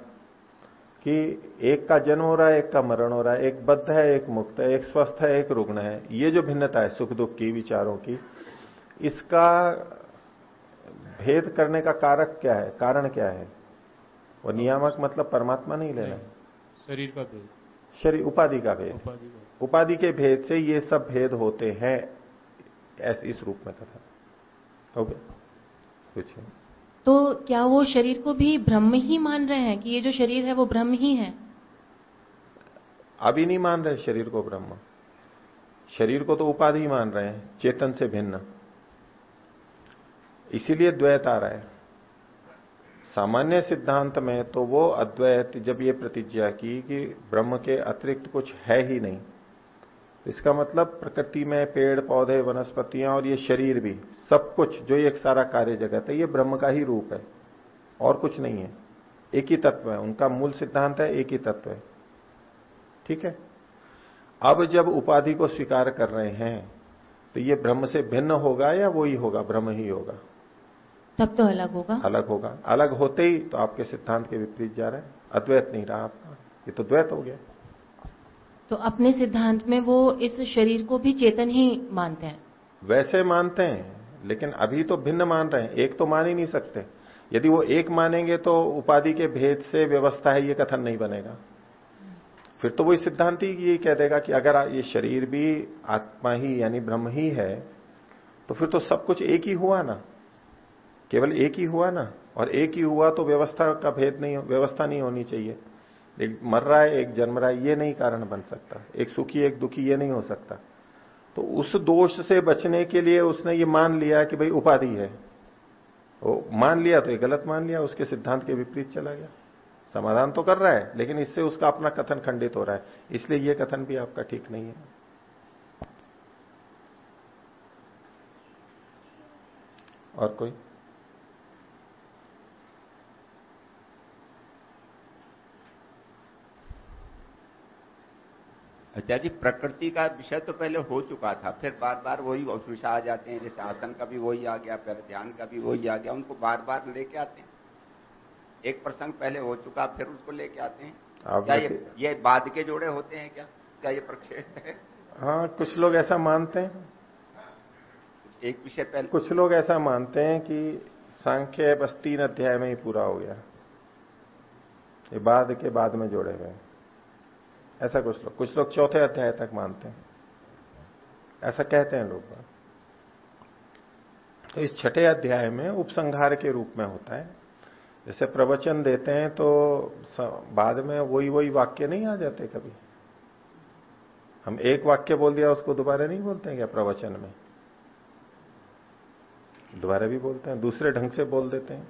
कि एक का जन्म हो रहा है एक का मरण हो रहा है एक बद्ध है एक मुक्त है एक स्वस्थ है एक रुग्ण है। ये जो भिन्नता है सुख दुख की विचारों की इसका भेद करने का कारक क्या है? कारण क्या है? वो नियामक मतलब परमात्मा नहीं लेना। शरीर का भेद। शरीर उपाधि का भेद। उपाधि के भेद। से ये सब भेद होते हैं ऐसे इस रूप में कथा ओके कुछ तो क्या वो शरीर को भी ब्रह्म ही मान रहे हैं कि ये जो शरीर है वो ब्रह्म ही है? अभी नहीं मान रहे शरीर को ब्रह्म। शरीर को तो उपाधि मान रहे हैं चेतन से भिन्न। इसीलिए द्वैत आ रहा है। सामान्य सिद्धांत में तो वो अद्वैत, जब ये प्रतिज्ञा की कि ब्रह्म के अतिरिक्त कुछ है ही नहीं। इसका मतलब प्रकृति में पेड़, पौधे, वनस्पतियाँ और ये शरीर भी, सब कुछ, जो ये सारा कार्य जगत है, ये ब्रह्म का ही रूप है। और कुछ नहीं है। एक ही तत्व है। उनका मूल सिद्धांत है, एक ही तत्व है। ठीक है? अब जब उपाधि को स्वीकार कर रहे हैं तो ये ब्रह्म से भिन्न होगा या वो ही होगा? ब्रह्म ही होगा। तब तो अलग होगा। अलग होगा। अलग होते ही तो आपके सिद्धांत के विपरीत जा रहे हैं। अद्वैत नहीं रहा आपका। ये तो द्वैत हो गया। तो अपने सिद्धांत में वो इस शरीर को भी चेतन ही मानते हैं। वैसे मानते हैं लेकिन अभी तो भिन्न मान रहे हैं। एक तो मान ही नहीं सकते। यदि वो एक मानेंगे तो उपाधि के भेद से व्यवस्था है ये कथन नहीं बनेगा। फिर तो वो सिद्धांत ही ये कह देगा कि अगर ये शरीर भी आत्मा ही यानी ब्रह्म ही है तो फिर तो सब कुछ एक ही हुआ ना। केवल एक ही हुआ ना? और एक ही हुआ तो व्यवस्था का भेद नहीं व्यवस्था नहीं होनी चाहिए। एक मर रहा है, एक जन्म रहा है, ये नहीं कारण बन सकता। एक सुखी, एक दुखी, ये नहीं हो सकता। तो उस दोष से बचने के लिए उसने ये मान लिया कि भाई उपाधि है। वो मान लिया तो ये गलत मान लिया, उसके सिद्धांत के विपरीत चला गया। समाधान तो कर रहा है, लेकिन इससे उसका अपना कथन खंडित हो रहा है। इसलिए ये कथन भी आपका ठीक नहीं है। और कोई? अच्छा जी प्रकृति का विषय तो पहले हो चुका था फिर बार बार वही विषय आ जाते हैं जैसे आसन का भी वही आ गया फिर ध्यान का भी वही आ गया उनको बार बार लेके आते हैं। एक प्रसंग पहले हो चुका फिर उसको लेके आते हैं। क्या ये ये बाद के जोड़े होते हैं क्या? क्या ये प्रक्षेप है? हाँ कुछ लोग ऐसा मानते हैं। एक विषय पहले। कुछ लोग ऐसा मानते हैं कि सांख्य बस तीन अध्याय में ही पूरा हो गया। ये बाद के बाद में जोड़े गए। ऐसा कुछ लोग कुछ लोग चौथे अध्याय तक मानते हैं। ऐसा कहते हैं लोग तो इस छठे अध्याय में उपसंहार के रूप में होता है। जैसे प्रवचन देते हैं तो बाद में वही वही वाक्य नहीं आ जाते कभी। हम एक वाक्य बोल दिया, उसको दोबारा नहीं बोलते हैं क्या प्रवचन में? दोबारा भी बोलते हैं, दूसरे ढंग से बोल देते हैं,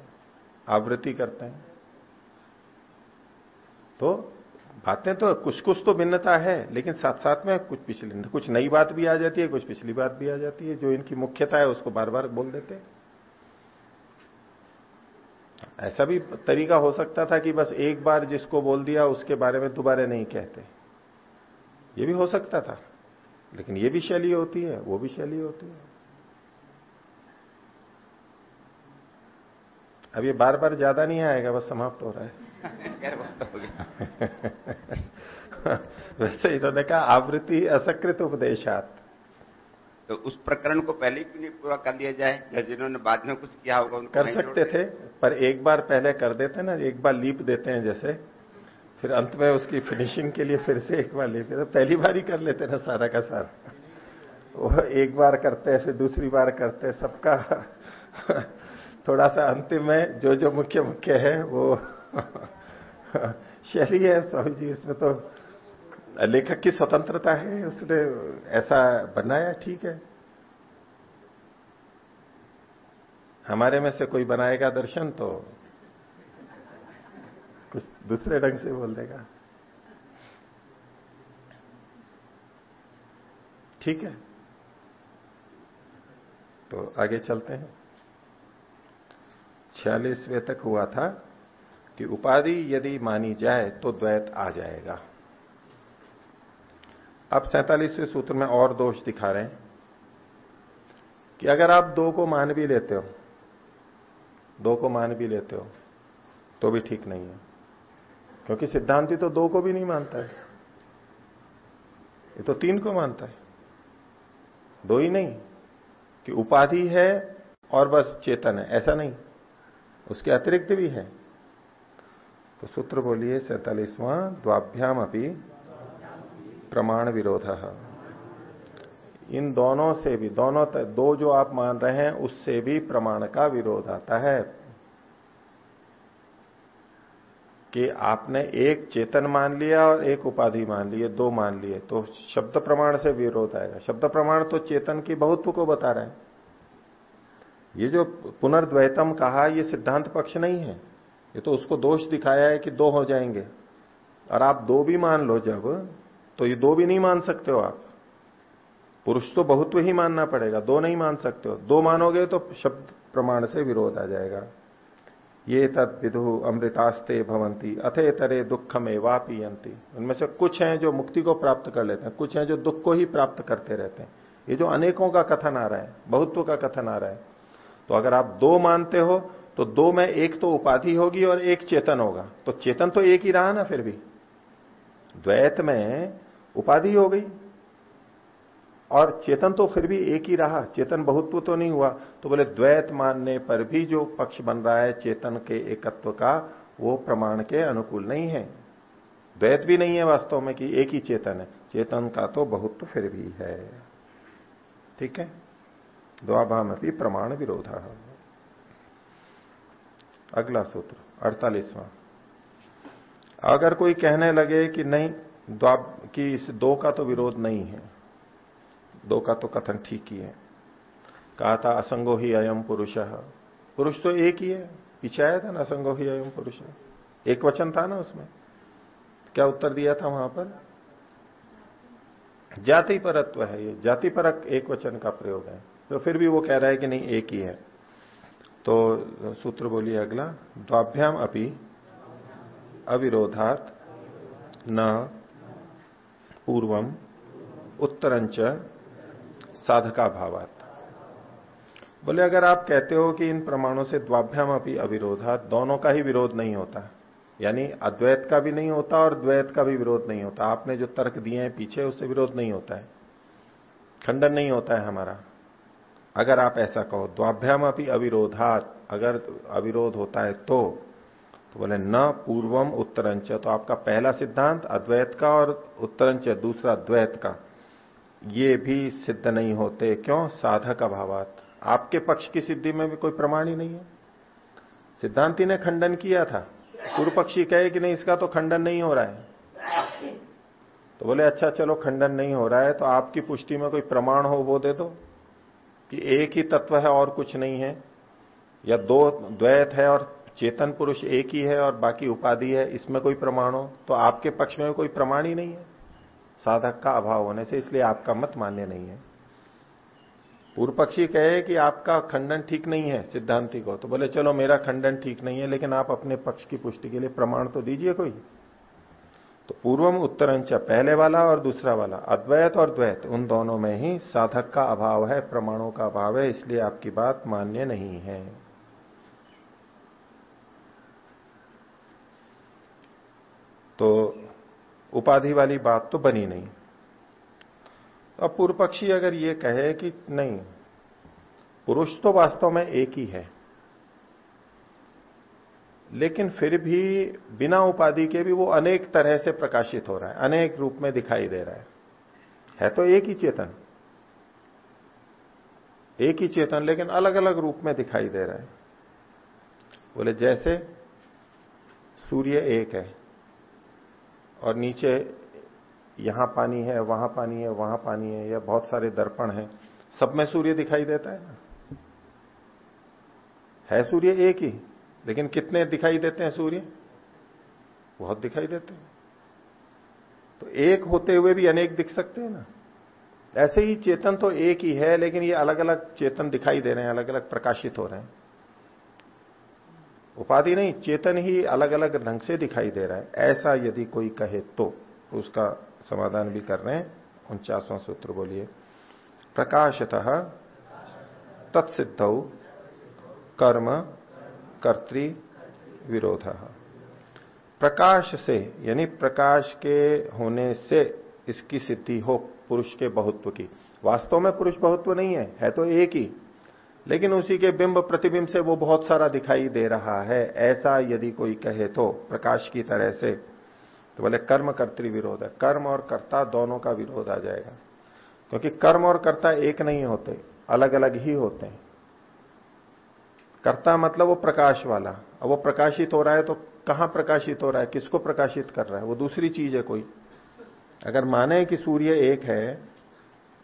आवृत्ति करते हैं। तो बातें तो कुछ कुछ तो भिन्नता है, लेकिन साथ साथ में कुछ पिछली, कुछ नई बात भी आ जाती है, कुछ पिछली बात भी आ जाती है, जो इनकी मुख्यता है, उसको बार बार बोल देते ऐसा भी तरीका हो सकता था कि बस एक बार जिसको बोल दिया, उसके बारे में दोबारा नहीं कहते। ये भी हो सकता था, लेकिन ये भी शैली होती है, वो भी शैली होती है। अब ये बार बार ज़्यादा नहीं आएगा, बस समाप्त हो रहा है। वैसे इन्होंने कहा आवृत्ति असकृत उपदेशात। तो उस प्रकरण को पहले क्यों नहीं पूरा कर लिया जाए? या जिन्होंने बाद में कुछ किया होगा उनको कर सकते थे पर एक बार पहले कर देते ना एक बार लीप देते हैं जैसे। फिर अंत में उसकी फिनिशिंग के लिए फिर से एक बार लीप तो पहली बार ही कर लेते ना सारा का सारा। वो एक बार करते हैं फिर दूसरी बार करते हैं सबका थोड़ा सा अंतिम में जो जो मुख्य मुख्य है वो शैली है स्वामी जी, इसमें तो लेखक की स्वतंत्रता है, उसने ऐसा बनाया, ठीक है। हमारे में से कोई बनाएगा दर्शन तो कुछ दूसरे ढंग से बोल देगा। ठीक है। तो आगे चलते हैं। छियालीसवें तक हुआ था। कि उपाधि यदि मानी जाए तो द्वैत आ जाएगा। अब सैतालीसवें सूत्र में और दोष दिखा रहे हैं कि अगर आप दो को मान भी लेते हो, दो को मान भी लेते हो तो भी ठीक नहीं है। क्योंकि सिद्धांति तो दो को भी नहीं मानता है। ये तो तीन को मानता है। दो ही नहीं, कि उपाधि है और बस चेतन है, ऐसा नहीं। उसके अतिरिक्त भी है। तो सूत्र बोलिए सैतालीसवां द्वाभ्याम अपनी प्रमाण विरोध। इन दोनों से भी, दोनों दो जो आप मान रहे हैं, उससे भी प्रमाण का विरोध आता है। कि आपने एक चेतन मान लिया और एक उपाधि मान लिए दो मान लिए तो शब्द प्रमाण से विरोध आएगा। शब्द प्रमाण तो चेतन की बहुत्व को बता रहे हैं। ये जो पुनर्द्वैतम कहा, ये सिद्धांत पक्ष नहीं है। ये तो उसको दोष दिखाया है कि दो हो जाएँगे। और आप दो भी मान लो जब तो ये दो भी नहीं मान सकते हो आप। पुरुष तो बहुत्व ही मानना पड़ेगा, दो नहीं मान सकते हो। दो मानोगे तो शब्द प्रमाण से विरोध आ जाएगा। ये तद विधु अमृतास्ते भवंती अथे तरे दुख में वापियंती उनमें से कुछ हैं जो मुक्ति को प्राप्त कर लेते हैं, कुछ हैं जो दुख को ही प्राप्त करते रहते हैं। ये जो अनेकों का कथन आ रहा है, बहुत्व का कथन आ रहा है। तो अगर आप दो मानते हो तो दो में एक तो उपाधि होगी और एक चेतन होगा। तो चेतन तो एक ही रहा ना फिर भी। द्वैत में उपाधि हो गई। और चेतन तो फिर भी एक ही रहा। चेतन बहुत्व तो नहीं हुआ। तो बोले द्वैत मानने पर भी जो पक्ष बन रहा है चेतन के एकत्व का, वो प्रमाण के अनुकूल नहीं है। द्वैत भी नहीं है वास्तव में कि एक ही चेतन है। चेतन का तो बहुत्व फिर भी है। ठीक है? द्वाभाम प्रमाण विरोध। अगला सूत्र, अड़तालीसवां। अगर कोई कहने लगे कि नहीं, द्वाब, कि इस दो का तो विरोध नहीं है। दो का तो कथन ठीक ही है। कहा था असंगो ही अयम पुरुष। पुरुष तो एक ही है। पीछे आया था ना, असंगो ही अयम पुरुष। एक वचन था ना उसमें। क्या उत्तर दिया था वहाँ पर? जाति परत्व है ये। जाति परक एक वचन का प्रयोग है। तो फिर भी वो कह रहा है कि नहीं, एक ही है। तो सूत्र बोलिए अगला। द्वाभ्याम अपि अविरोधात न पूर्वम उत्तरंच साधका भावात बोले, अगर आप कहते हो कि इन प्रमाणों से द्वाभ्याम अपनी अविरोधा दोनों का ही विरोध नहीं होता। यानी अद्वैत का भी नहीं होता और द्वैत का भी विरोध नहीं होता। आपने जो तर्क दिए हैं, पीछे उससे विरोध नहीं होता है। खंडन नहीं होता है हमारा। अगर आप ऐसा कहो द्वाभ्याम अपनी अविरोधात, अगर अविरोध होता है तो तो बोले, न पूर्वम उत्तरंच तो आपका पहला सिद्धांत अद्वैत का और उत्तरंच दूसरा द्वैत का। ये भी सिद्ध नहीं होते, क्यों? साधक अभावात। आपके पक्ष की सिद्धि में भी कोई प्रमाण ही नहीं है। सिद्धांति ने खंडन किया था। पूर्व पक्षी कहे कि नहीं, इसका तो खंडन नहीं हो रहा है। तो बोले अच्छा चलो, खंडन नहीं हो रहा है तो आपकी पुष्टि में कोई प्रमाण हो, वो दे दो। कि एक ही तत्व है और कुछ नहीं है, या दो द्वैत है और चेतन पुरुष एक ही है और बाकी उपाधि है, इसमें कोई प्रमाण हो तो आपके पक्ष में कोई प्रमाण ही नहीं है। साधक का अभाव होने से इसलिए आपका मत मान्य नहीं है। पूर्व पक्षी कहे कि आपका खंडन ठीक नहीं है, सिद्धांति को तो बोले, चलो, मेरा खंडन ठीक नहीं है, लेकिन आप अपने पक्ष की पुष्टि के लिए प्रमाण तो दीजिए कोई। तो पूर्वम उत्तरंच पहले वाला और दूसरा वाला, अद्वैत और द्वैत, उन दोनों में ही साधक का अभाव है, प्रमाणों का अभाव है, इसलिए आपकी बात मान्य नहीं है। तो उपाधि वाली बात तो बनी नहीं। तो अब पूर्व पक्षी अगर ये कहे कि नहीं, पुरुष तो वास्तव में एक ही है। लेकिन फिर भी बिना उपाधि के भी वो अनेक तरह से प्रकाशित हो रहा है, अनेक रूप में दिखाई दे रहा है। है तो एक ही चेतन। एक ही चेतन, लेकिन अलग अलग रूप में दिखाई दे रहा है। बोले, जैसे सूर्य एक है और नीचे यहाँ पानी है, वहाँ पानी है, वहाँ पानी है, या बहुत सारे दर्पण हैं, सब में सूर्य दिखाई देता है ना? है सूर्य एक ही? लेकिन कितने दिखाई देते हैं सूर्य? बहुत दिखाई देते हैं। तो एक होते हुए भी अनेक दिख सकते हैं ना। ऐसे ही चेतन तो एक ही है, लेकिन ये अलग अलग चेतन दिखाई दे रहे हैं अलग अलग प्रकाशित हो रहे हैं। उपाधि नहीं, चेतन ही अलग अलग ढंग से दिखाई दे रहा है। ऐसा यदि कोई कहे तो उसका समाधान भी कर रहे हैं। उनचासवां सूत्र बोलिए। प्रकाशतः तत्सिद्ध कर्म कर्तृ विरोध। प्रकाश से, यानी प्रकाश के होने से इसकी सिद्धि हो पुरुष के बहुत्व की। वास्तव में पुरुष बहुत्व नहीं है है तो एक ही। लेकिन उसी के बिंब प्रतिबिंब से वो बहुत सारा दिखाई दे रहा है। ऐसा यदि कोई कहे तो प्रकाश की तरह से तो बोले कर्म कर्तृ विरोध है। कर्म और कर्ता दोनों का विरोध आ जाएगा। क्योंकि कर्म और कर्ता एक नहीं होते अलग अलग ही होते हैं। कर्ता मतलब वो प्रकाश वाला। अब वो प्रकाशित हो रहा है तो कहाँ प्रकाशित हो रहा है? किसको प्रकाशित कर रहा है? वो दूसरी चीज़ है कोई। अगर माने कि सूर्य एक है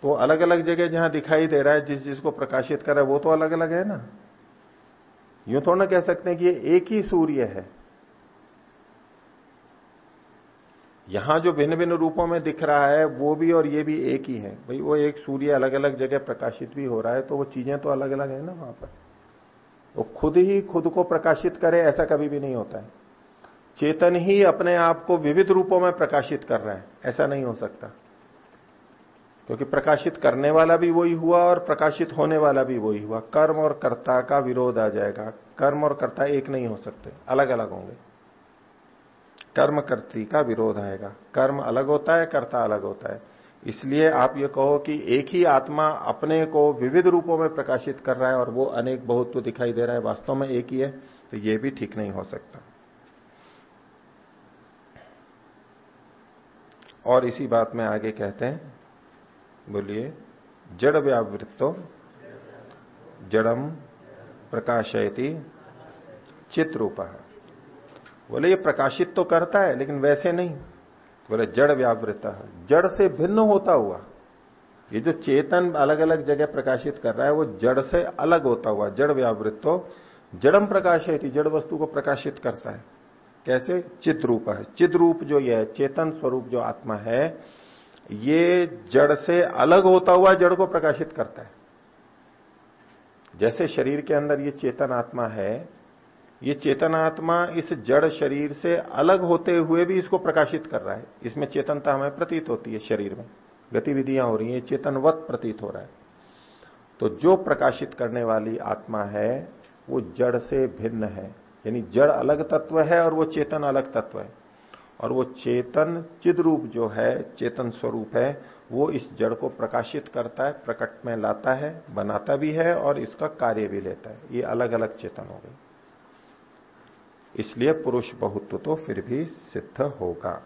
तो अलग अलग जगह जहाँ दिखाई दे रहा है, जिस जिसको प्रकाशित कर रहा है, वो तो अलग अलग है ना। यूँ थोड़ा कह सकते हैं कि ये एक ही सूर्य है। यहाँ जो भिन्न भिन्न रूपों में दिख रहा है, वो भी और ये भी एक ही है। भाई, वो एक सूर्य अलग अलग जगह प्रकाशित भी हो रहा है तो वो चीज़ें तो अलग अलग है ना वहाँ पर। वो खुद ही खुद को प्रकाशित करे, ऐसा कभी भी नहीं होता है। चेतन ही अपने आप को विविध रूपों में प्रकाशित कर रहा है, ऐसा नहीं हो सकता। क्योंकि प्रकाशित करने वाला भी वही हुआ और प्रकाशित होने वाला भी वही हुआ। कर्म और कर्ता का विरोध आ जाएगा। कर्म और कर्ता एक नहीं हो सकते अलग अलग होंगे। कर्म कर्ती का विरोध आएगा। कर्म अलग होता है, कर्ता अलग होता है। इसलिए आप ये कहो कि एक ही आत्मा अपने को विविध रूपों में प्रकाशित कर रहा है और वो अनेक बहुत तो दिखाई दे रहा है, वास्तव में एक ही है तो ये भी ठीक नहीं हो सकता। और इसी बात में आगे कहते हैं, बोलिए, जड़ व्यावृत्तो, जड़म प्रकाशयति चित रूप बोले, ये प्रकाशित तो करता है, लेकिन वैसे नहीं। बोले, जड़ व्यावृत जड़ से भिन्न होता हुआ, ये जो चेतन अलग अलग जगह प्रकाशित कर रहा है, वो जड़ से अलग होता हुआ, जड़ व्यावृत तो जड़म प्रकाश है जड़ वस्तु को प्रकाशित करता है। कैसे? चित रूप है। चित रूप जो यह चेतन स्वरूप जो आत्मा है, ये जड़ से अलग होता हुआ जड़ को प्रकाशित करता है। जैसे शरीर के अंदर ये चेतन आत्मा है ये चेतनात्मा इस जड़ शरीर से अलग होते हुए भी इसको प्रकाशित कर रहा है। इसमें चेतनता हमें प्रतीत होती है शरीर में। गतिविधियाँ हो रही है, चेतनवत प्रतीत हो रहा है। तो जो प्रकाशित करने वाली आत्मा है, वो जड़ से भिन्न है। यानी जड़ अलग तत्व है और वो चेतन अलग तत्व है। और वो चेतन चिद रूप जो है, चेतन स्वरूप है, वो इस जड़ को प्रकाशित करता है, प्रकट में लाता है, बनाता भी है और इसका कार्य भी लेता है। ये अलग अलग चेतन हो गई इसलिए पुरुष बहुत्व तो फिर भी सिद्ध होगा।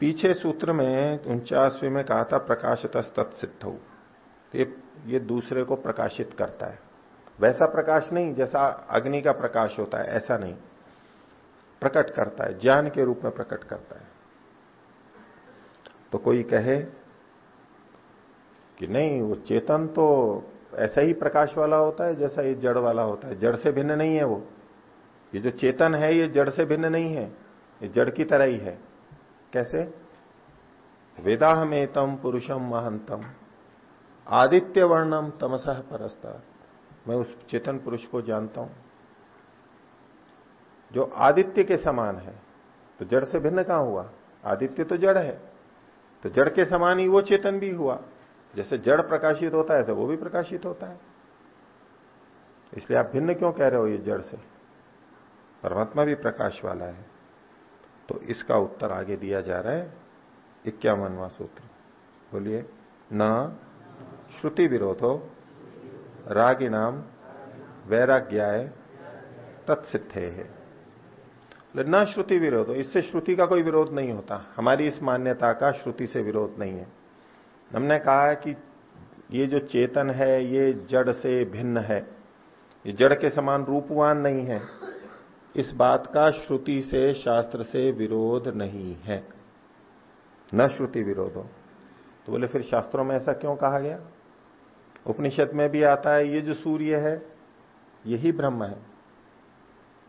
पीछे सूत्र में उनचासवें में कहा था प्रकाशत तत्सिद्ध ये ये दूसरे को प्रकाशित करता है। वैसा प्रकाश नहीं जैसा अग्नि का प्रकाश होता है, ऐसा नहीं। प्रकट करता है, ज्ञान के रूप में प्रकट करता है। तो कोई कहे कि नहीं, वो चेतन तो ऐसा ही प्रकाश वाला होता है जैसा ये जड़ वाला होता है। जड़ से भिन्न नहीं है वो। ये जो चेतन है, ये जड़ से भिन्न नहीं है। ये जड़ की तरह ही है। कैसे? वेदाहमेतम पुरुषम महंतम। आदित्य वर्णम तमसह परस्ता। मैं उस चेतन पुरुष को जानता हूँ। जो आदित्य के समान है तो जड़ से भिन्न कहाँ हुआ? आदित्य तो जड़ है। तो जड़ के समान ही वो चेतन भी हुआ। जैसे जड़ प्रकाशित होता है तो वो भी प्रकाशित होता है। इसलिए आप भिन्न क्यों कह रहे हो ये जड़ से? परमात्मा भी प्रकाश वाला है। तो इसका उत्तर आगे दिया जा रहा है इक्यावनवा सूत्र। बोलिए, न श्रुति विरोधो रागी नाम वैराग्याय तत्सिद्धे। है न श्रुति विरोध, इससे श्रुति का कोई विरोध नहीं होता। हमारी इस मान्यता का श्रुति से विरोध नहीं है। हमने कहा है कि ये जो चेतन है, ये जड़ से भिन्न है। ये जड़ के समान रूपवान नहीं है। इस बात का श्रुति से, शास्त्र से विरोध नहीं है। न श्रुति विरोध। हो तो बोले, फिर शास्त्रों में ऐसा क्यों कहा गया? उपनिषद में भी आता है, ये जो सूर्य है, यही ब्रह्म है।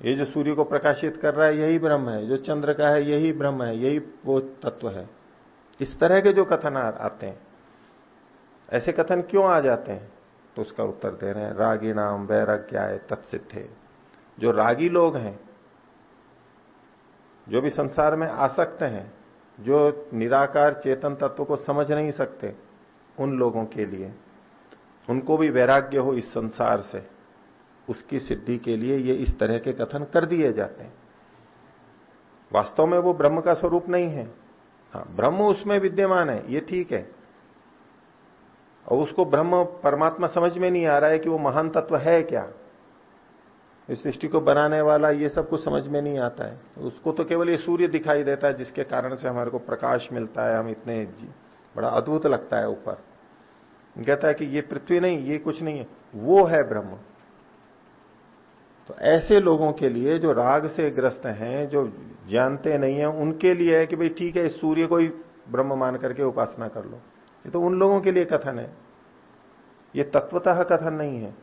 ये जो सूर्य को प्रकाशित कर रहा है, यही ब्रह्म है। जो चंद्र का है, यही ब्रह्म है। यही वो तत्व है। इस तरह के जो कथन आते हैं। ऐसे कथन क्यों आ जाते हैं? तो उसका उत्तर दे रहे हैं रागी नाम वैराग्याय तत्सिद्धे। जो रागी लोग हैं, जो भी संसार में आसक्त हैं, जो निराकार चेतन तत्व को समझ नहीं सकते, उन लोगों के लिए, उनको भी वैराग्य हो इस संसार से, उसकी सिद्धि के लिए ये इस तरह के कथन कर दिए जाते हैं। वास्तव में वो ब्रह्म का स्वरूप नहीं है। हाँ ब्रह्म उसमें विद्यमान है, ये ठीक है। और उसको ब्रह्म परमात्मा समझ में नहीं आ रहा है कि वो महान तत्व है क्या? इस सृष्टि को बनाने वाला ये सब कुछ समझ में नहीं आता है। उसको तो केवल ये सूर्य दिखाई देता है, जिसके कारण से हमारे को प्रकाश मिलता है, हम इतने बड़ा अद्भुत लगता है ऊपर। कहता है कि ये पृथ्वी नहीं, ये कुछ नहीं है, वो है ब्रह्म। तो ऐसे लोगों के लिए जो राग से ग्रस्त हैं, जो जानते नहीं है, उनके लिए है कि भाई ठीक है, इस सूर्य को ही ब्रह्म मान करके उपासना कर लो। ये तो उन लोगों के लिए कथन है। ये तत्वतः कथन नहीं है।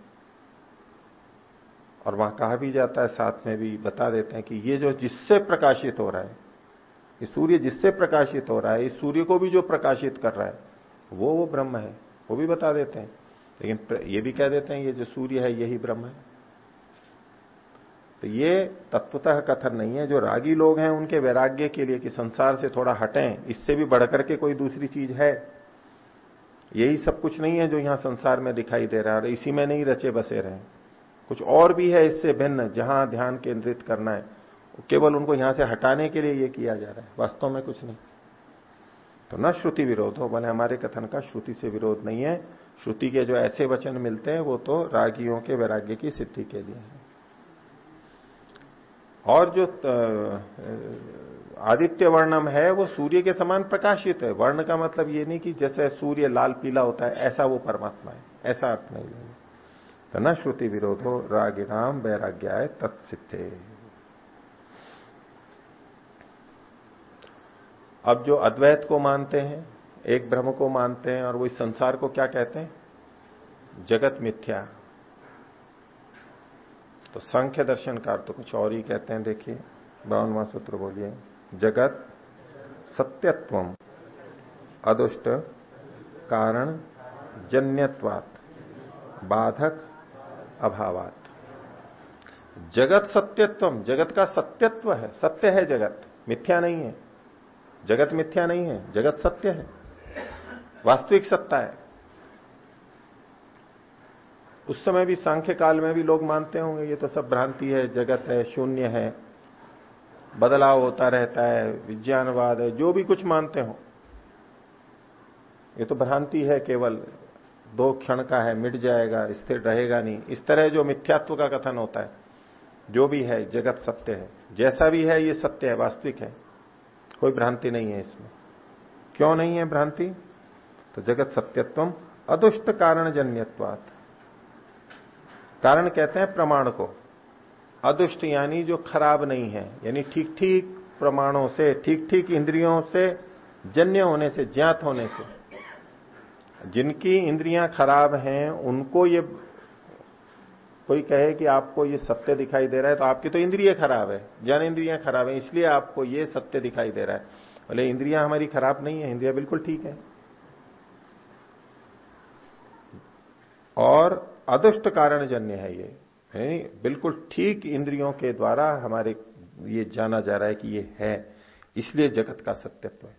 और वहाँ कहा भी जाता है, साथ में भी बता देते हैं कि ये जो जिससे प्रकाशित हो रहा है, ये सूर्य जिससे प्रकाशित हो रहा है, इस सूर्य को भी जो प्रकाशित कर रहा है, वो वो ब्रह्म है, वो भी बता देते हैं। लेकिन ये भी कह देते हैं, ये जो सूर्य है, यही ब्रह्म है। तो ये तत्वतः कथन नहीं है। जो रागी लोग हैं, उनके वैराग्य के लिए कि संसार से थोड़ा हटें, इससे भी बढ़कर के कोई दूसरी चीज़ है यही सब कुछ नहीं है जो यहाँ संसार में दिखाई दे रहा है। और इसी में नहीं रचे बसे रहे। कुछ और भी है इससे भिन्न, जहाँ ध्यान केंद्रित करना है। केवल उनको यहाँ से हटाने के लिए ये किया जा रहा है। वास्तव में कुछ नहीं। तो न श्रुति विरोध हो, भले हमारे कथन का श्रुति से विरोध नहीं है। श्रुति के जो ऐसे वचन मिलते हैं, वो तो रागियों के वैराग्य की सिद्धि के लिए है। और जो आदित्य वर्णम है, वो सूर्य के समान प्रकाशित है। वर्ण का मतलब ये नहीं कि जैसे सूर्य लाल, पीला होता है, ऐसा वो परमात्मा है। ऐसा अर्थ नहीं लेंगे तो न श्रुति विरोधो रागिराम वैराग्याय तत्सिद्धे। अब जो अद्वैत को मानते हैं, एक ब्रह्म को मानते हैं, और वो इस संसार को क्या कहते हैं? जगत मिथ्या। तो संख्य दर्शनकार तो कुछ और ही कहते हैं, देखिए, बावनवा सूत्र बोलिए। जगत सत्यत्व अदुष्ट कारण जन्यत्वात, बाधक अभावात। जगत सत्यत्व जगत का सत्यत्व है, सत्य है जगत, मिथ्या नहीं है। जगत मिथ्या नहीं है, जगत सत्य है, वास्तविक सत्ता है। उस समय भी सांख्य काल में भी लोग मानते होंगे, ये तो सब भ्रांति है, जगत है, शून्य है बदलाव होता रहता है, विज्ञानवाद है, जो भी कुछ मानते हो। ये तो भ्रांति है केवल, दो क्षण का है, मिट जाएगा, स्थिर रहेगा नहीं। इस तरह जो मिथ्यात्व का कथन होता है, जो भी है, जगत सत्य है। जैसा भी है, ये सत्य है, वास्तविक है। कोई भ्रांति नहीं है इसमें। क्यों नहीं है भ्रांति? तो जगत सत्यत्व अदुष्ट कारण जन्यत्वात कारण कहते हैं प्रमाण को। अदुष्ट यानी जो खराब नहीं है, यानी ठीक ठीक प्रमाणों से ठीक ठीक इंद्रियों से, जन्य होने से, ज्ञात होने से। जिनकी इंद्रियाँ खराब हैं, उनको ये, कोई कहे कि आपको ये सत्य दिखाई दे रहा है तो आपकी तो इंद्रिय खराब है जन इंद्रियाँ खराब है, इसलिए आपको ये सत्य दिखाई दे रहा है। बोले इंद्रियाँ हमारी खराब नहीं है, इंद्रिया बिल्कुल ठीक है। और अदुष्ट कारण जन्य है ये। है। बिल्कुल ठीक इंद्रियों के द्वारा हमारे ये जाना जा रहा है कि ये है, इसलिए जगत का सत्यत्व है।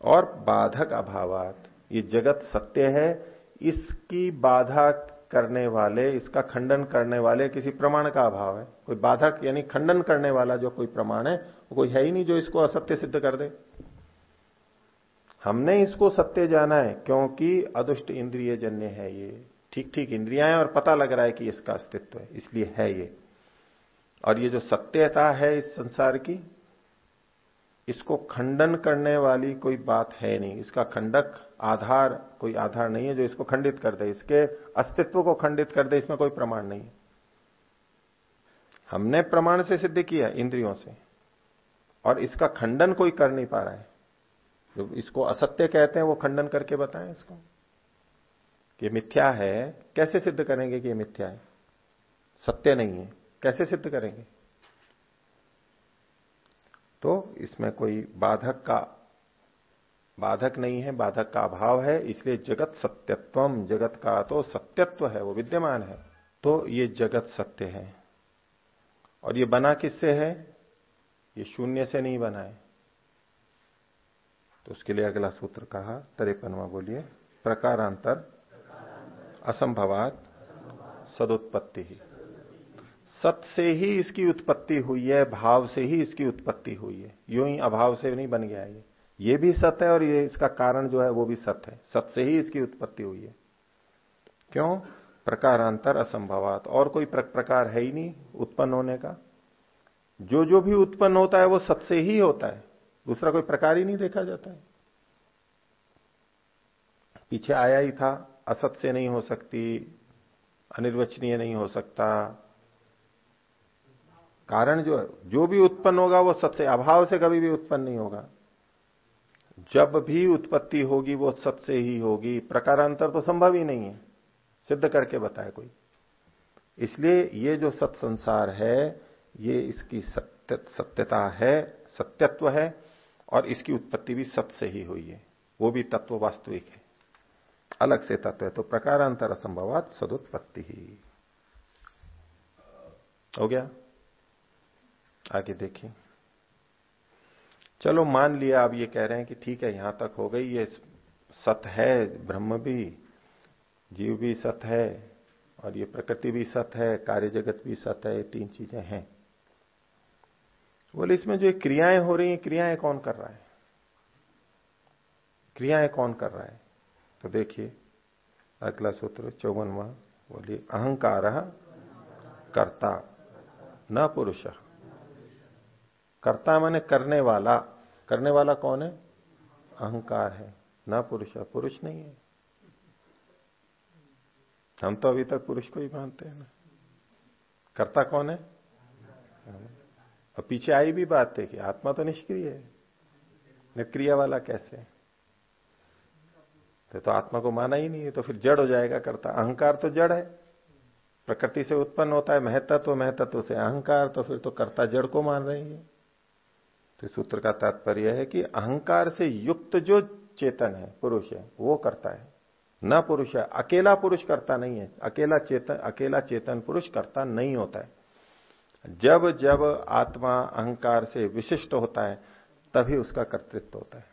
और बाधक अभावात, ये जगत सत्य है, इसकी बाधा करने वाले, इसका खंडन करने वाले किसी प्रमाण का अभाव है। कोई बाधक यानी खंडन करने वाला जो कोई प्रमाण है, वो कोई है ही नहीं जो इसको असत्य सिद्ध कर दे। हमने इसको सत्य जाना है, क्योंकि अदुष्ट इंद्रिय जन्य है ये। ठीक ठीक इंद्रिया है और पता लग रहा है कि इसका अस्तित्व है, इसलिए है ये। और ये जो सत्यता है इस संसार की, इसको खंडन करने वाली कोई बात है नहीं। इसका खंडक आधार, कोई आधार नहीं है जो इसको खंडित कर दे। इसके अस्तित्व को खंडित कर दे, इसमें कोई प्रमाण नहीं है। हमने प्रमाण से सिद्ध किया इंद्रियों से, और इसका खंडन कोई कर नहीं पा रहा है। जो इसको असत्य कहते हैं, वो खंडन करके बताएँ इसको। कि मिथ्या है, कैसे सिद्ध करेंगे कि ये मिथ्या है? सत्य नहीं है, कैसे सिद्ध करेंगे? तो इसमें कोई बाधक का, बाधक नहीं है, बाधक का अभाव है, इसलिए जगत सत्यत्वम, जगत का तो सत्यत्व है, वो विद्यमान है। तो ये जगत सत्य है। और ये बना किससे है? ये शून्य से नहीं बना है। तो उसके लिए अगला सूत्र कहा, तरेपनवा बोलिए, प्रकारांतर असंभवात सदुत्पत्ति ही। सत से ही इसकी उत्पत्ति हुई है, भाव से ही इसकी उत्पत्ति हुई है। यूँ ही अभाव से नहीं बन गया ये। ये भी सत है और ये इसका कारण जो है वो भी सत है। सत से ही इसकी उत्पत्ति हुई है। क्यों? प्रकारांतर असंभवात। और कोई प्रकार है ही नहीं उत्पन्न होने का। जो जो भी उत्पन्न होता है वो सत से ही होता है। दूसरा कोई प्रकार ही नहीं देखा जाता है। पीछे आया ही था। असत से नहीं हो सकती, अनिर्वचनीय नहीं हो सकता। कारण जो है जो भी उत्पन्न होगा वो सत्य, अभाव से कभी भी उत्पन्न नहीं होगा। जब भी उत्पत्ति होगी वो सत से ही होगी, प्रकारांतर तो संभव ही नहीं है, सिद्ध करके बताए कोई। इसलिए ये जो सत संसार है, ये इसकी सत्य, सत्यता है, सत्यत्व है, और इसकी उत्पत्ति भी सत से ही हुई है, वो भी तत्व वास्तविक है। अलग से तत्व है तो प्रकारांतर असंभवात सदुत्पत्ति ही। हो गया? आगे देखिए। चलो मान लिया आप ये कह रहे हैं कि ठीक है, यहाँ तक हो गई, ये सत है, ब्रह्म भी, जीव भी सत है, और ये प्रकृति भी सत है, कार्य जगत भी सत है, ये तीन चीज़ें हैं। बोले, इसमें जो क्रियाएँ हो रही हैं, क्रियाएँ कौन कर रहा है? क्रियाएँ कौन कर रहा है? तो देखिए, अगला सूत्र चौवनवा, बोलिए, अहंकार कर्ता, न पुरुष। कर्ता माने करने वाला। करने वाला कौन है? अहंकार है, न पुरुष पुरुष नहीं है। हम तो अभी तक पुरुष को ही मानते हैं ना। कर्ता कौन है? और पीछे आई भी बात है कि आत्मा तो निष्क्रिय है। निष्क्रिया वाला कैसे? तो, तो आत्मा को माना ही नहीं है तो फिर जड़ हो जाएगा करता। अहंकार तो जड़ है प्रकृति से उत्पन्न होता है महत्व तो से अहंकार तो फिर तो कर्ता जड़ को मान रही है। तो सूत्र का तात्पर्य है कि अहंकार से युक्त जो चेतन है पुरुष है वो करता है। न पुरुष है अकेला पुरुष करता नहीं है। अकेला चेतन अकेला चेतन पुरुष करता नहीं होता है। जब जब आत्मा अहंकार से विशिष्ट होता है तभी उसका कर्तृत्व होता है।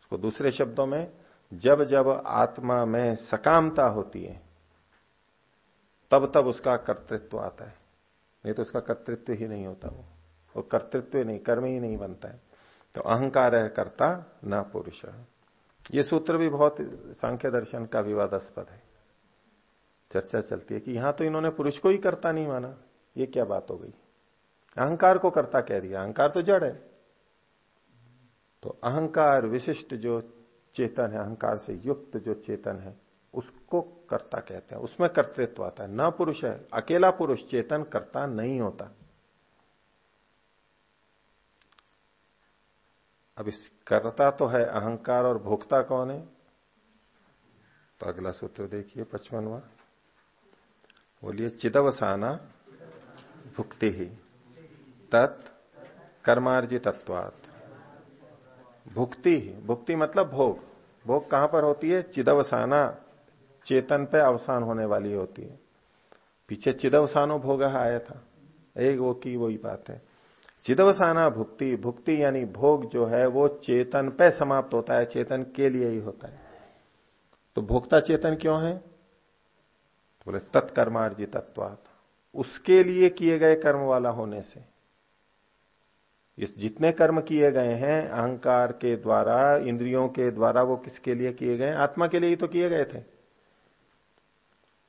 उसको दूसरे शब्दों में जब जब आत्मा में सकामता होती है, तब तब उसका कर्तृत्व आता है। नहीं तो उसका कर्तृत्व ही नहीं होता वो। वो कर्तृत्व नहीं, कर्म ही नहीं बनता है। तो अहंकार है कर्ता, न पुरुष। ये सूत्र भी बहुत सांख्य दर्शन का विवादास्पद है। चर्चा चलती है कि यहाँ तो इन्होंने पुरुष को ही कर्ता नहीं माना। ये क्या बात हो गई? अहंकार को कर्ता कह दिया। अहंकार तो जड़ है। तो अहंकार विशिष्ट जो चेतन है, अहंकार से युक्त जो चेतन है, उसको कर्ता कहते हैं। उसमें कर्तृत्व आता है। न पुरुष है, अकेला पुरुष चेतन कर्ता नहीं होता। अब इस कर्ता तो है, अहंकार और भोक्ता कौन है? तो अगला सूत्र देखिए, पचपनवा। बोलिए, चिदवसाना भुक्ति ही, तत् कर्मार्जितत्वात्। भुक्ति ही, भुक्ति मतलब भोग। भोग कहाँ पर होती है? चिदवसाना, चेतन पे अवसान होने वाली होती है। पीछे चिदवसानो भोग आया था। एक वो की वही बात है। चिदवसाना भुक्ति भुक्ति यानी भोग जो है, वो चेतन पे समाप्त होता है, चेतन के लिए ही होता है। तो भोक्ता चेतन क्यों है? बोले, तत्कर्मार्जितत्वात। उसके लिए किए गए कर्म वाला होने से। इस जितने कर्म किए गए हैं, अहंकार के द्वारा, इंद्रियों के द्वारा वो किसके लिए किए गए? आत्मा के लिए ही तो किए गए थे।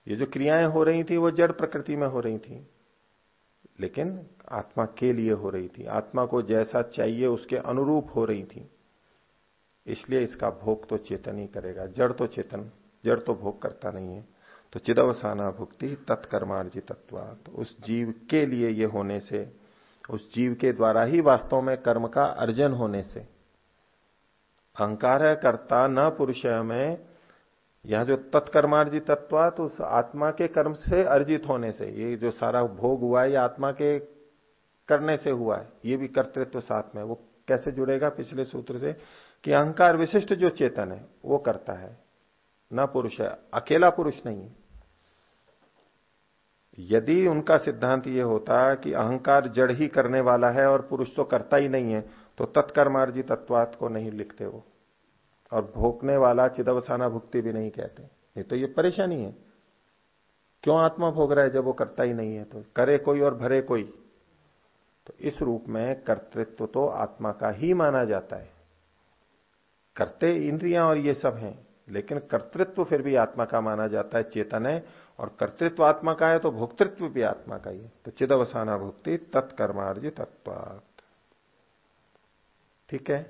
ये जो क्रियाएँ हो रही थी, वो जड़ प्रकृति में हो रही थी। लेकिन आत्मा के लिए हो रही थी। आत्मा को जैसा चाहिए उसके अनुरूप हो रही थी। इसलिए इसका भोग तो चेतन ही करेगा। जड़ तो चेतन, जड़ तो भोग करता नहीं है। तो चिदवसाना भुक्ति तत्कर्मार्जित तो उस जीव के लिए ये होने से उस जीव के द्वारा ही वास्तव में कर्म का अर्जन होने से। अहंकार है, कर्ता न पुरुष में। यह जो तत्कर्मार्जित तत्व तो उस आत्मा के कर्म से अर्जित होने से, ये जो सारा भोग हुआ है, ये आत्मा के करने से हुआ है, ये भी कर्तृत्व तो साथ में वो कैसे जुड़ेगा पिछले सूत्र से? कि अहंकार विशिष्ट जो चेतन है, वो करता है। न पुरुष है, अकेला पुरुष नहीं है। यदि उनका सिद्धांत ये होता कि अहंकार जड़ ही करने वाला है और पुरुष तो करता ही नहीं है तो तत्कर्मार्जी तत्वात को नहीं लिखते वो। और भोगने वाला चिदवसाना भुक्ति भी नहीं कहते। नहीं तो ये परेशानी है। क्यों आत्मा भोग रहा है जब वो करता ही नहीं है? तो करे कोई और भरे कोई। तो इस रूप में कर्तृत्व तो आत्मा का ही माना जाता है। करते इंद्रियाँ और ये सब हैं, लेकिन कर्तृत्व फिर भी आत्मा का माना जाता है। चेतन है और कर्तृत्व आत्मा का है तो भोक्तृत्व भी आत्मा का ही है। तो चिदवसाना भुक्ति तत्कर्मार्जित तत्पात ठीक है?